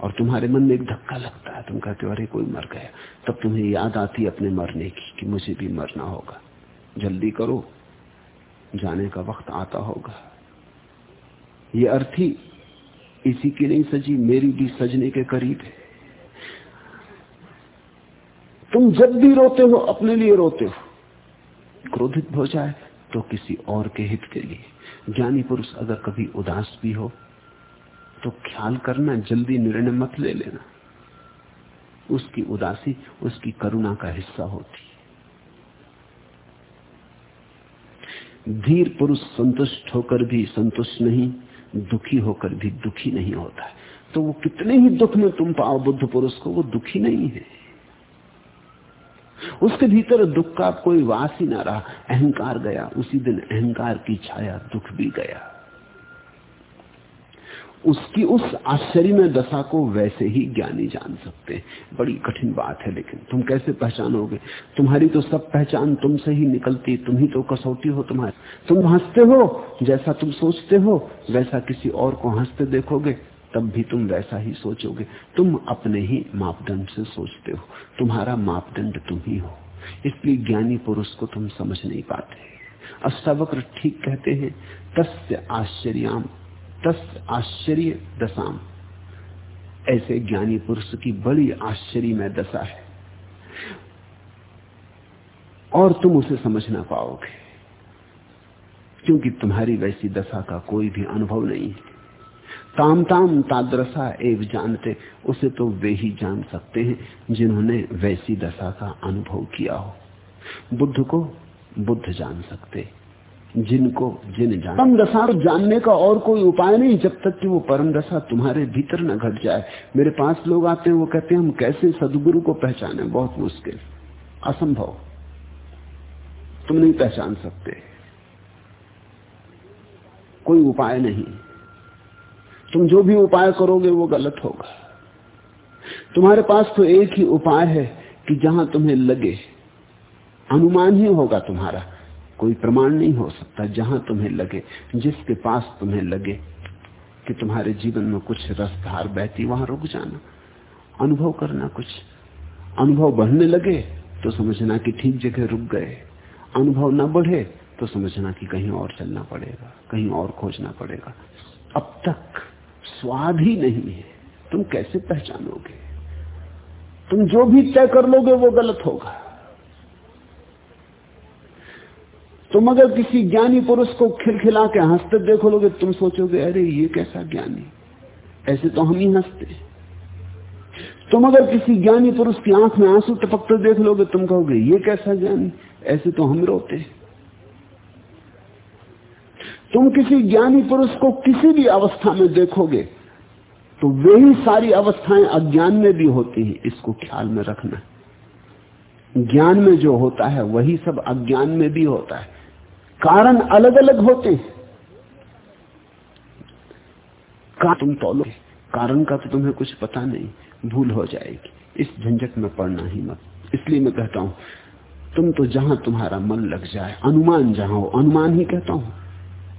और तुम्हारे मन में एक धक्का लगता है तुम कहते हो अरे कोई मर गया। तब तुम्हें याद आती अपने मरने की कि मुझे भी मरना होगा। जल्दी करो जाने का वक्त आता होगा। ये अर्थी इसी की नहीं सजी मेरी भी सजने के करीब है। तुम जब भी रोते हो अपने लिए रोते हो। क्रोधित हो जाए तो किसी और के हित के लिए। ज्ञानी पुरुष अगर कभी उदास भी हो तो ख्याल करना, जल्दी निर्णय मत ले लेना। उसकी उदासी, उसकी करुणा का हिस्सा होती धीर पुरुष संतुष्ट होकर भी संतुष्ट नहीं, दुखी होकर भी दुखी नहीं होता तो वो कितने ही दुख में तुम पाओ बुद्ध पुरुष को, वो दुखी नहीं है। उसके भीतर दुख का कोई वास ही ना रहा। अहंकार गया, उसी दिन अहंकार की छाया दुख भी गया। उसकी उस आश्चर्य में दशा को वैसे ही ज्ञानी जान सकते हैं। बड़ी कठिन बात है, लेकिन तुम कैसे पहचानोगे? तुम्हारी तो सब पहचान तुमसे ही निकलती तुम ही तो कसौटी हो तुम्हारी। तुम हँसते हो, जैसा तुम सोचते हो, वैसा किसी और को हँसते देखोगे। तब भी तुम वैसा ही सोचोगे। तुम अपने ही मापदंड से सोचते हो। तुम्हारा मापदंड तुम ही हो। इसलिए ज्ञानी पुरुष को तुम समझ नहीं पाते। अष्टावक्र ठीक कहते हैं, तस्य आश्चर्याम तस आश्चर्य दशाम। ऐसे ज्ञानी पुरुष की बड़ी आश्चर्य में दशा है। और तुम उसे समझ ना पाओगे, क्योंकि तुम्हारी वैसी दशा का कोई भी अनुभव नहीं है। ताम ताम तादरसा एव जानते, उसे तो वे ही जान सकते हैं जिन्होंने वैसी दशा का अनुभव किया हो। बुद्ध को बुद्ध जान सकते, जिनको जिन जान परम दशा जानने का और कोई उपाय नहीं, जब तक कि वो परम दशा तुम्हारे भीतर न घट जाए। मेरे पास लोग आते हैं, वो कहते हैं, हम कैसे सदगुरु को पहचाने? बहुत मुश्किल। असंभव। तुम नहीं पहचान सकते। कोई उपाय नहीं। तुम जो भी उपाय करोगे वो गलत होगा। तुम्हारे पास तो एक ही उपाय है कि जहाँ तुम्हें लगे। अनुमान ही होगा तुम्हारा, कोई प्रमाण नहीं हो सकता जहाँ तुम्हें लगे, जिसके पास तुम्हें लगे कि तुम्हारे जीवन में कुछ रसधार बहती, वहाँ रुक जाना। अनुभव करना कुछ। अनुभव बढ़ने लगे तो समझना कि ठीक जगह रुक गए। अनुभव न बढ़े तो समझना कि कहीं और चलना पड़ेगा, कहीं और खोजना पड़ेगा। अब तक स्वाद ही नहीं है। तुम कैसे पहचानोगे? तुम जो भी तय कर लोगे, वो गलत होगा। तुम अगर किसी ज्ञानी पुरुष को खिलखिला के हँसते देखो लोगे, तुम सोचोगे, अरे, ये कैसा ज्ञानी? ऐसे तो हम ही हँसते तुम अगर किसी ज्ञानी पुरुष की आँख में आँसू टपकते देख लोगे, तुम कहोगे, ये कैसा ज्ञानी? ऐसे तो हम रोते तुम किसी ज्ञानी पुरुष को किसी भी अवस्था में देखोगे तो वे ही सारी अवस्थाएँ अज्ञान में भी होती हैं, इसको ख्याल में रखना। ज्ञान में जो होता है, वही सब अज्ञान में भी होता है। कारण अलग अलग होते हैं। का तुम तोलो। कारण का तो तुम्हें कुछ पता नहीं, भूल हो जाएगी। इस झंझट में पड़ना ही मत। इसलिए मैं कहता हूँ, तुम तो जहाँ तुम्हारा मन लग जाए, अनुमान जहाँ हो, अनुमान ही कहता हूँ।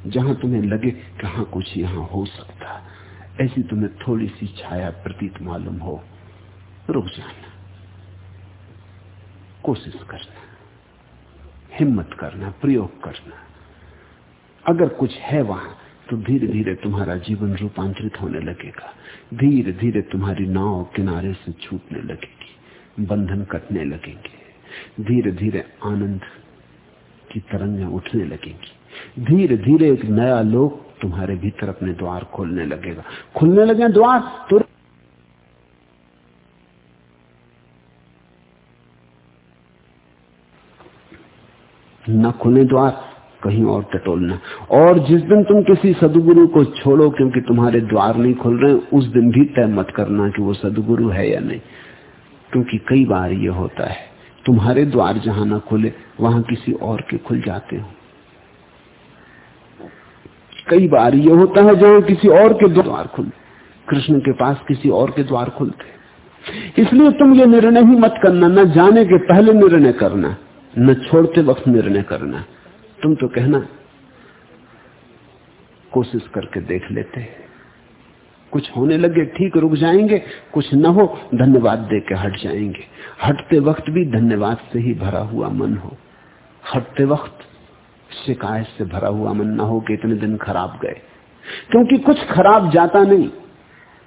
जहाँ तुम्हें लगे कहा कुछ यहाँ हो सकता ऐसी तुम्हें थोड़ी सी छाया प्रतीत मालूम हो, रुक जाना। कोशिश करना। हिम्मत करना, प्रयोग करना। अगर कुछ है वहाँ तो धीरे धीरे तुम्हारा जीवन रूपांतरित होने लगेगा। धीरे धीरे तुम्हारी नाव किनारे से छूटने लगेगी, बंधन कटने लगेंगे। धीरे धीरे आनंद की तरंगें उठने लगेंगी। धीरे धीरे एक नया लोक तुम्हारे भीतर अपने द्वार खोलने लगेगा। खुलने लगे द्वार तो न खुले द्वार, कहीं और टटोलना और जिस दिन तुम किसी सदगुरु को छोड़ो, क्योंकि तुम्हारे द्वार नहीं खुल रहे, उस दिन भी तय मत करना कि वो सदगुरु है या नहीं। क्योंकि कई बार ये होता है, तुम्हारे द्वार जहाँ ना खुले, वहाँ किसी और के खुल जाते हो। कई बार ये होता है जहाँ किसी और के द्वार खुल। कृष्ण के पास किसी और के द्वार खुलते इसलिए तुम ये निर्णय ही मत करना, न जाने के पहले निर्णय करना, न छोड़ते वक्त निर्णय करना। तुम तो कहना, कोशिश करके देख लेते कुछ होने लगे, ठीक रुक जाएँगे, कुछ न हो, धन्यवाद दे के हट जाएँगे। हटते वक्त भी धन्यवाद से ही भरा हुआ मन हो। हटते वक्त शिकायत से भरा हुआ मन ना हो कि इतने दिन खराब गए। क्योंकि कुछ खराब जाता नहीं।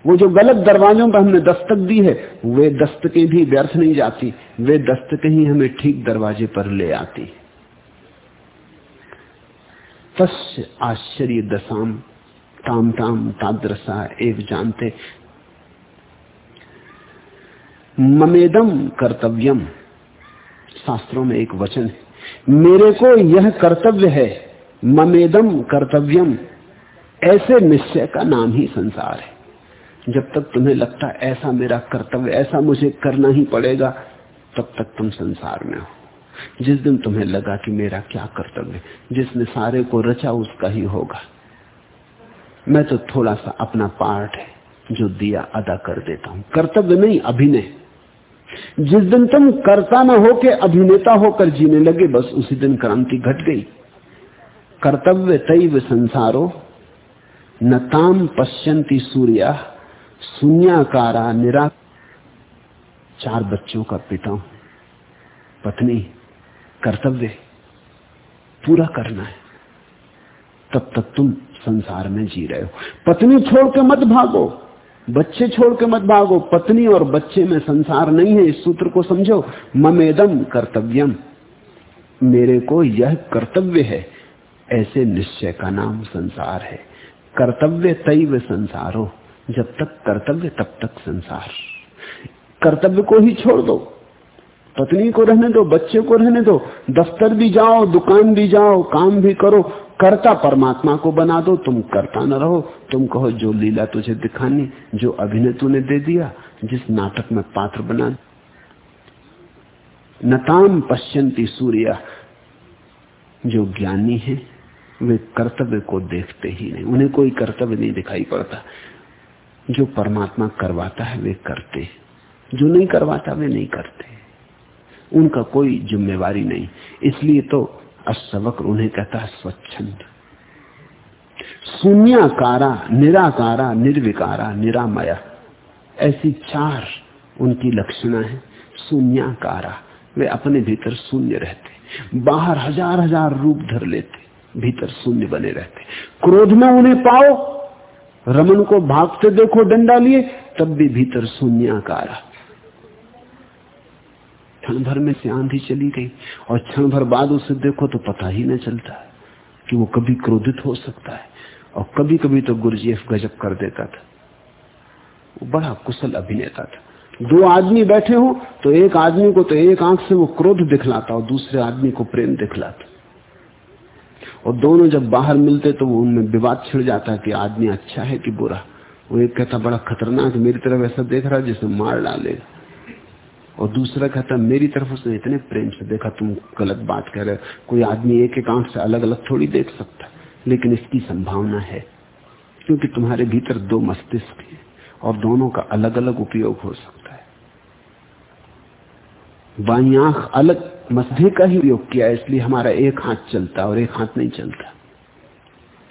वो जो गलत दरवाजों पर हमने दस्तक दी है, वे दस्तकें भी व्यर्थ नहीं जाती। वे दस्तकें ही हमें ठीक दरवाजे पर ले आती। तस् आश्चर्य दशाम, ताम ताम तादरसा एक जानते। ममेदम कर्तव्यम शास्त्रों में एक वचन है। मेरे को यह कर्तव्य है, ममेदम कर्तव्यम। ऐसे निश्चय का नाम ही संसार है। जब तक तुम्हें लगता ऐसा मेरा कर्तव्य, ऐसा मुझे करना ही पड़ेगा, तब तक तुम संसार में हो। जिस दिन तुम्हें लगा कि मेरा क्या कर्तव्य जिसने सारे को रचा उसका ही होगा। मैं तो थोड़ा सा अपना पार्ट है, जो दिया अदा कर देता हूँ। कर्तव्य नहीं, अभिनय। जिस दिन तुम कर्ता न होके अभिनेता होकर जीने लगे, बस उसी दिन क्रांति घट गई। कर्तव्य तैव संसारो, न ताम पश्यंती सूर्या, शून्याकारा निरा। चार बच्चों का पिता हूँ पत्नी, कर्तव्य, पूरा करना है। तब तक तुम संसार में जी रहे हो। पत्नी छोड़ के मत भागो। बच्चे छोड़ के मत भागो, पत्नी और बच्चे में संसार नहीं है, इस सूत्र को समझो। ममेदम कर्तव्यम मेरे को यह कर्तव्य है, ऐसे निश्चय का नाम संसार है। कर्तव्य तैव संसारो, जब तक कर्तव्य तब तक संसार। कर्तव्य को ही छोड़ दो। पत्नी को रहने दो, बच्चे को रहने दो, दफ्तर भी जाओ, दुकान भी जाओ, काम भी करो कर्ता परमात्मा को बना दो, तुम करता न रहो। तुम कहो, जो लीला तुझे दिखानी, जो अभिनय तूने दे दिया, जिस नाटक में पात्र बना नताम पश्यंती सूर्य, जो ज्ञानी है, वे कर्तव्य को देखते ही नहीं। उन्हें कोई कर्तव्य नहीं दिखाई पड़ता। जो परमात्मा करवाता है, वे करते। जो नहीं करवाता, वे नहीं करते। उनका कोई जिम्मेवारी नहीं। इसलिए तो अशवक उन्हें कहता है स्वच्छंद। शून्यकारा, निराकारा, निर्विकारा, निरामया। ऐसी चार उनकी लक्षणा है, शून्यकारा। वे अपने भीतर शून्य रहते। बाहर हज़ार हज़ार रूप धर लेते, भीतर शून्य बने रहते। क्रोध में उन्हें पाओ, रमन को भागते देखो डंडा लिए, तब भी भीतर शून्यकारा। क्षण भर में से आंधी चली गई और क्षण भर बाद उसे देखो तो पता ही नहीं चलता कि वो कभी क्रोधित हो सकता है और कभी कभी तो गुरुजीएफ गजब कर देता था। वो बड़ा कुशल अभिनेता था। दो आदमी बैठे हो तो एक आदमी को तो एक आँख से वो क्रोध दिखलाता और दूसरे आदमी को प्रेम दिखलाता। और दोनों जब बाहर मिलते तो वो उनमें विवाद छिड़ जाता कि आदमी अच्छा है कि बुरा। वो एक कहता, बड़ा खतरनाक, मेरी तरफ़ ऐसा देख रहा जिसे मार डालेगा। और दूसरा कहता मेरी तरफ़ उसने इतने प्रेम से देखा, तुम गलत बात कह रहे हो। कोई आदमी एक एक आँख से अलग अलग थोड़ी देख सकता लेकिन इसकी संभावना है, क्योंकि तुम्हारे भीतर दो मस्तिष्क है और दोनों का अलग अलग उपयोग हो सकता है। बाई आँख अलग मस्ते का ही उपयोग किया, इसलिए हमारा एक हाथ चलता और एक हाथ नहीं चलता।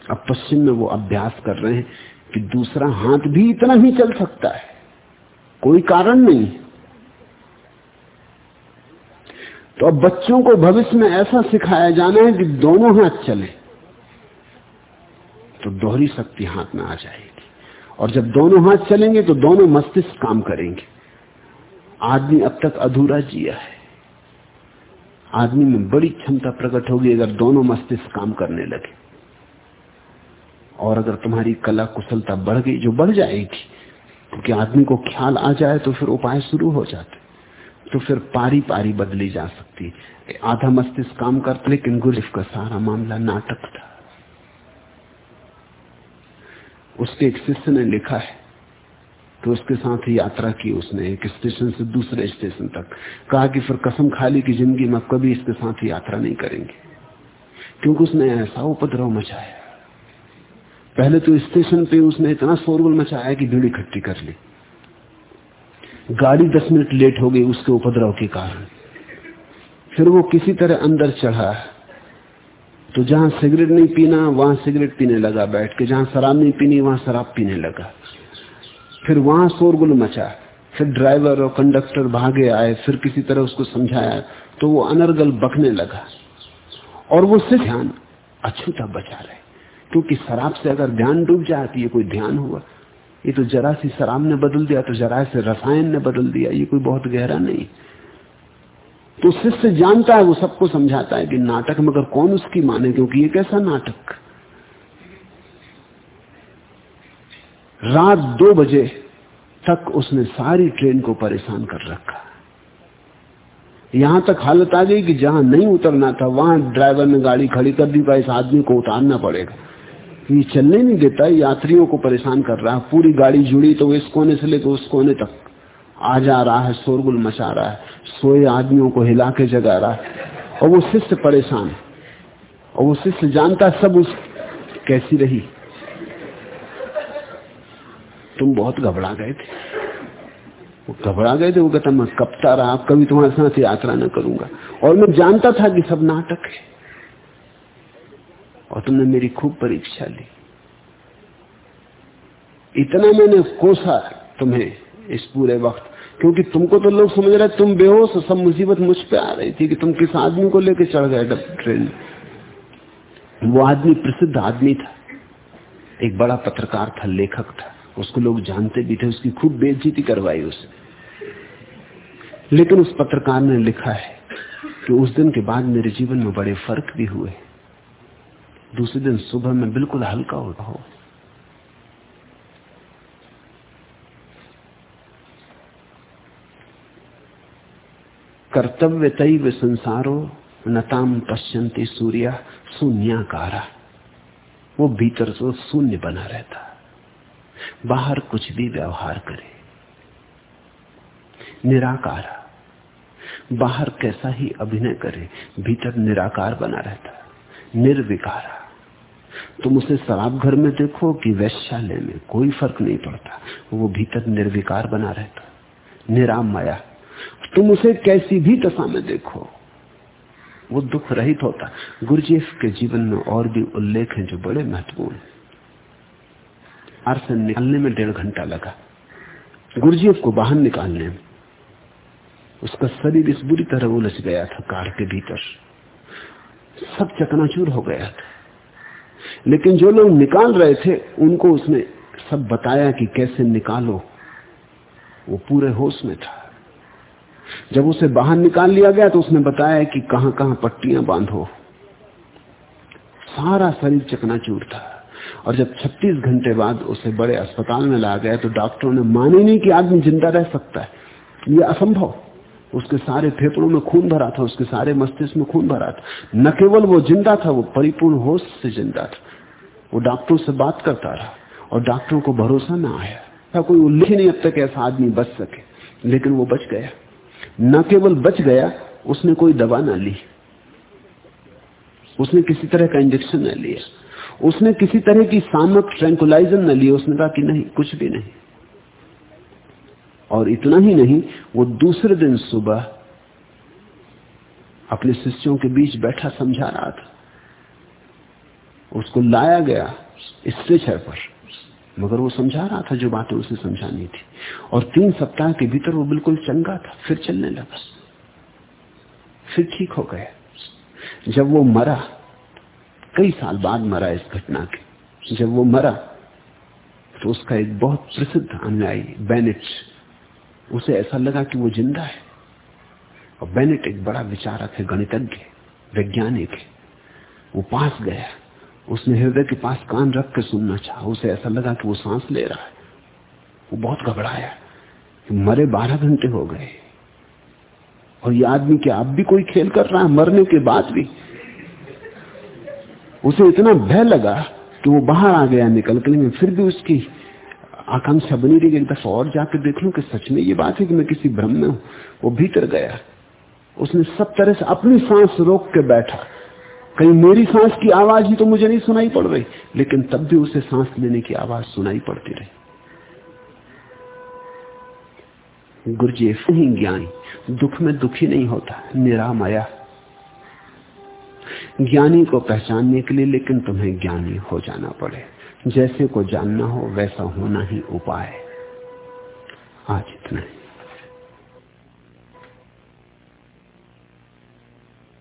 अब पश्चिम में वो अभ्यास कर रहे हैं कि दूसरा हाथ भी इतना ही चल सकता है, कोई कारण नहीं। तो अब बच्चों को भविष्य में ऐसा सिखाया जाना है कि दोनों हाथ चले। तो दोहरी शक्ति हाथ में आ जाएगी। और जब दोनों हाथ चलेंगे तो दोनों मस्तिष्क काम करेंगे। आदमी अब तक अधूरा जिया है। आदमी में बड़ी क्षमता प्रकट होगी अगर दोनों मस्तिष्क काम करने लगे। और अगर तुम्हारी कला कुशलता बढ़ गई, जो बढ़ जाएगी, क्योंकि आदमी को ख्याल आ जाए तो फिर उपाय शुरू हो जाते तो फिर पारी पारी बदली जा सकती आधा मस्तिष्क काम करता लेकिन गुरिफ का सारा मामला नाटक था। उसके एक शिष्य ने लिखा है तो उसके साथ ही यात्रा की उसने, एक स्टेशन से दूसरे स्टेशन तक। कहा कि फिर कसम खाली की ज़िंदगी में कभी इसके साथ यात्रा नहीं करेंगे। क्योंकि उसने ऐसा उपद्रव मचाया। पहले तो स्टेशन पे उसने इतना शोरगुल मचाया कि भीड़ इकट्ठी कर ली। गाड़ी दस मिनट लेट हो गई उसके उपद्रव के कारण। फिर वो किसी तरह अंदर चढ़ा। तो जहाँ सिगरेट नहीं पीना, वहाँ सिगरेट पीने लगा बैठ के। जहाँ शराब नहीं पीनी, वहाँ शराब पीने लगा। फिर वहाँ शोरगुल मचा। फिर ड्राइवर और कंडक्टर भागे आए, फिर किसी तरह उसको समझाया। तो वो अनर्गल बकने लगा। और वो सिर्फ़ ध्यान, अछूता बचा रहे। क्योंकि शराब से अगर ध्यान डूब जाती ये कोई ध्यान हुआ। ये तो जरा सी शराब ने बदल दिया तो जरा से रसायन ने बदल दिया, ये कोई बहुत गहरा नहीं। तो शिष्य जानता है, वो सबको समझाता है कि नाटक, मगर कौन उसकी माने, क्योंकि ये कैसा नाटक? रात दो बजे तक उसने सारी ट्रेन को परेशान कर रखा। यहाँ तक हालत आ गई कि जहाँ नहीं उतरना था, वहाँ ड्राइवर ने गाड़ी खड़ी कर दी इस आदमी को उतारना पड़ेगा। ये चलने नहीं देता, यात्रियों को परेशान कर रहा है। पूरी गाड़ी जुड़ी तो इस कोने से लेकर उस कोने तक। आ जा रहा है, शोरगुल मचा रहा है। सोए आदमियों को हिला के जगा रहा है। और वो शिष्य परेशान है। और वो शिष्य जानता सब उस कैसी रही। तुम बहुत घबरा गए थे। वो घबरा गए थे, वो कहता, मैं कपता रहा, कभी तुम्हारे साथ यात्रा न करूँगा। और मैं जानता था कि सब नाटक है। और तुमने मेरी खूब परीक्षा ली। इतना मैंने कोसा तुम्हें इस पूरे वक्त, क्योंकि तुमको तो लोग समझ रहे तुम बेहोश सब मुसीबत मुझ पे आ रही थी कि तुम किस आदमी को लेकर चढ़ गए ट्रेन वो आदमी प्रसिद्ध आदमी था, एक बड़ा पत्रकार था, लेखक था। उसको लोग जानते भी थे, उसकी खूब बेइज्जती करवाई उसने लेकिन उस पत्रकार ने लिखा है कि उस दिन के बाद मेरे जीवन में बड़े फ़र्क भी हुए। दूसरे दिन सुबह में बिल्कुल हल्का होता हो। कर्तव्य तैव संसारो नताम पश्चंती सूर्य, शून्याकारा। वो भीतर से शून्य बना रहता। बाहर कुछ भी व्यवहार करे। निराकार। बाहर कैसा ही अभिनय करे, भीतर निराकार बना रहता। निर्विकारा। तुम उसे शराब घर में देखो कि वैश्यालय में कोई फ़र्क नहीं पड़ता। वो भीतर निर्विकार बना रहता, निराम माया। तुम उसे कैसी भी दशा में देखो, वो दुख रहित होता। गुरुजीफ के जीवन में और भी उल्लेख हैं जो बड़े महत्वपूर्ण अर्थ निकालने में डेढ़ घंटा लगा। गुरुजीफ को बाहर निकालने में। उसका शरीर इस बुरी तरह उलझ गया था कार के भीतर। सब चकनाचूर हो गया था। लेकिन जो लोग निकाल रहे थे, उनको उसने सब बताया कि कैसे निकालो। वो पूरे होश में था। जब उसे बाहर निकाल लिया गया तो उसने बताया कि कहाँ कहाँ पट्टियाँ बांधो। सारा शरीर चकनाचूर था। और जब 36 घंटे बाद उसे बड़े अस्पताल में ला गया तो डॉक्टरों ने माने नहीं कि आदमी ज़िंदा रह सकता है। यह असंभव। उसके सारे फेफड़ों में खून भरा था, उसके सारे मस्तिष्क में खून भरा था। न केवल वो ज़िंदा था, वो परिपूर्ण होश से ज़िंदा था। वो डॉक्टरों से बात करता रहा और डॉक्टरों को भरोसा ना आया। था कोई उल्लेख नहीं अब तक ऐसा आदमी बच सके। लेकिन वो बच गया। न केवल बच गया, उसने कोई दवा ना ली। उसने किसी तरह का इंजेक्शन न लिया। उसने किसी तरह की सामक ट्रैंकुलाइजर न लिया। उसने कहा कि नहीं, कुछ भी नहीं। और इतना ही नहीं, वो दूसरे दिन सुबह अपने शिष्यों के बीच बैठा समझा रहा था। उसको लाया गया स्ट्रेचर पर। मगर वो समझा रहा था जो बातें उसे समझानी थी। और तीन सप्ताह के भीतर वो बिल्कुल चंगा था, फिर चलने लगा। फिर ठीक हो गया। जब वो मरा, कई साल बाद मरा इस घटना के। जब वो मरा तो उसका एक बहुत प्रसिद्ध अनुयायी बेनेट उसे ऐसा लगा कि वो ज़िंदा है। और बेनेट एक बड़ा विचारक है, गणितज्ञ वैज्ञानिक है। वो पास गया। उसने हृदय के पास कान रख के सुनना चाहा। उसे ऐसा लगा कि वो सांस ले रहा है। वो बहुत घबराया कि मरे बारह घंटे हो गए। और ये आदमी क्या अब भी कोई खेल कर रहा है, मरने के बाद भी। उसे इतना भय लगा कि वो बाहर आ गया निकल के में। फिर भी उसकी आकांक्षा बनी रही एक दफ़ा और जाकर देख लू कि सच में ये बात है कि मैं किसी भ्रम में हूँ। वो भीतर गया। उसने सब तरह से अपनी सांस रोक के बैठा। कहीं मेरी सांस की आवाज़ ही तो मुझे नहीं सुनाई पड़ रही, लेकिन तब भी उसे सांस लेने की आवाज़ सुनाई पड़ती रही। गुरुजी ही ज्ञानी, दुख में दुखी नहीं होता निरामया ज्ञानी को पहचानने के लिए, लेकिन तुम्हें ज्ञानी हो जाना पड़े। जैसे को जानना हो वैसा होना ही उपाय। आज इतना ही।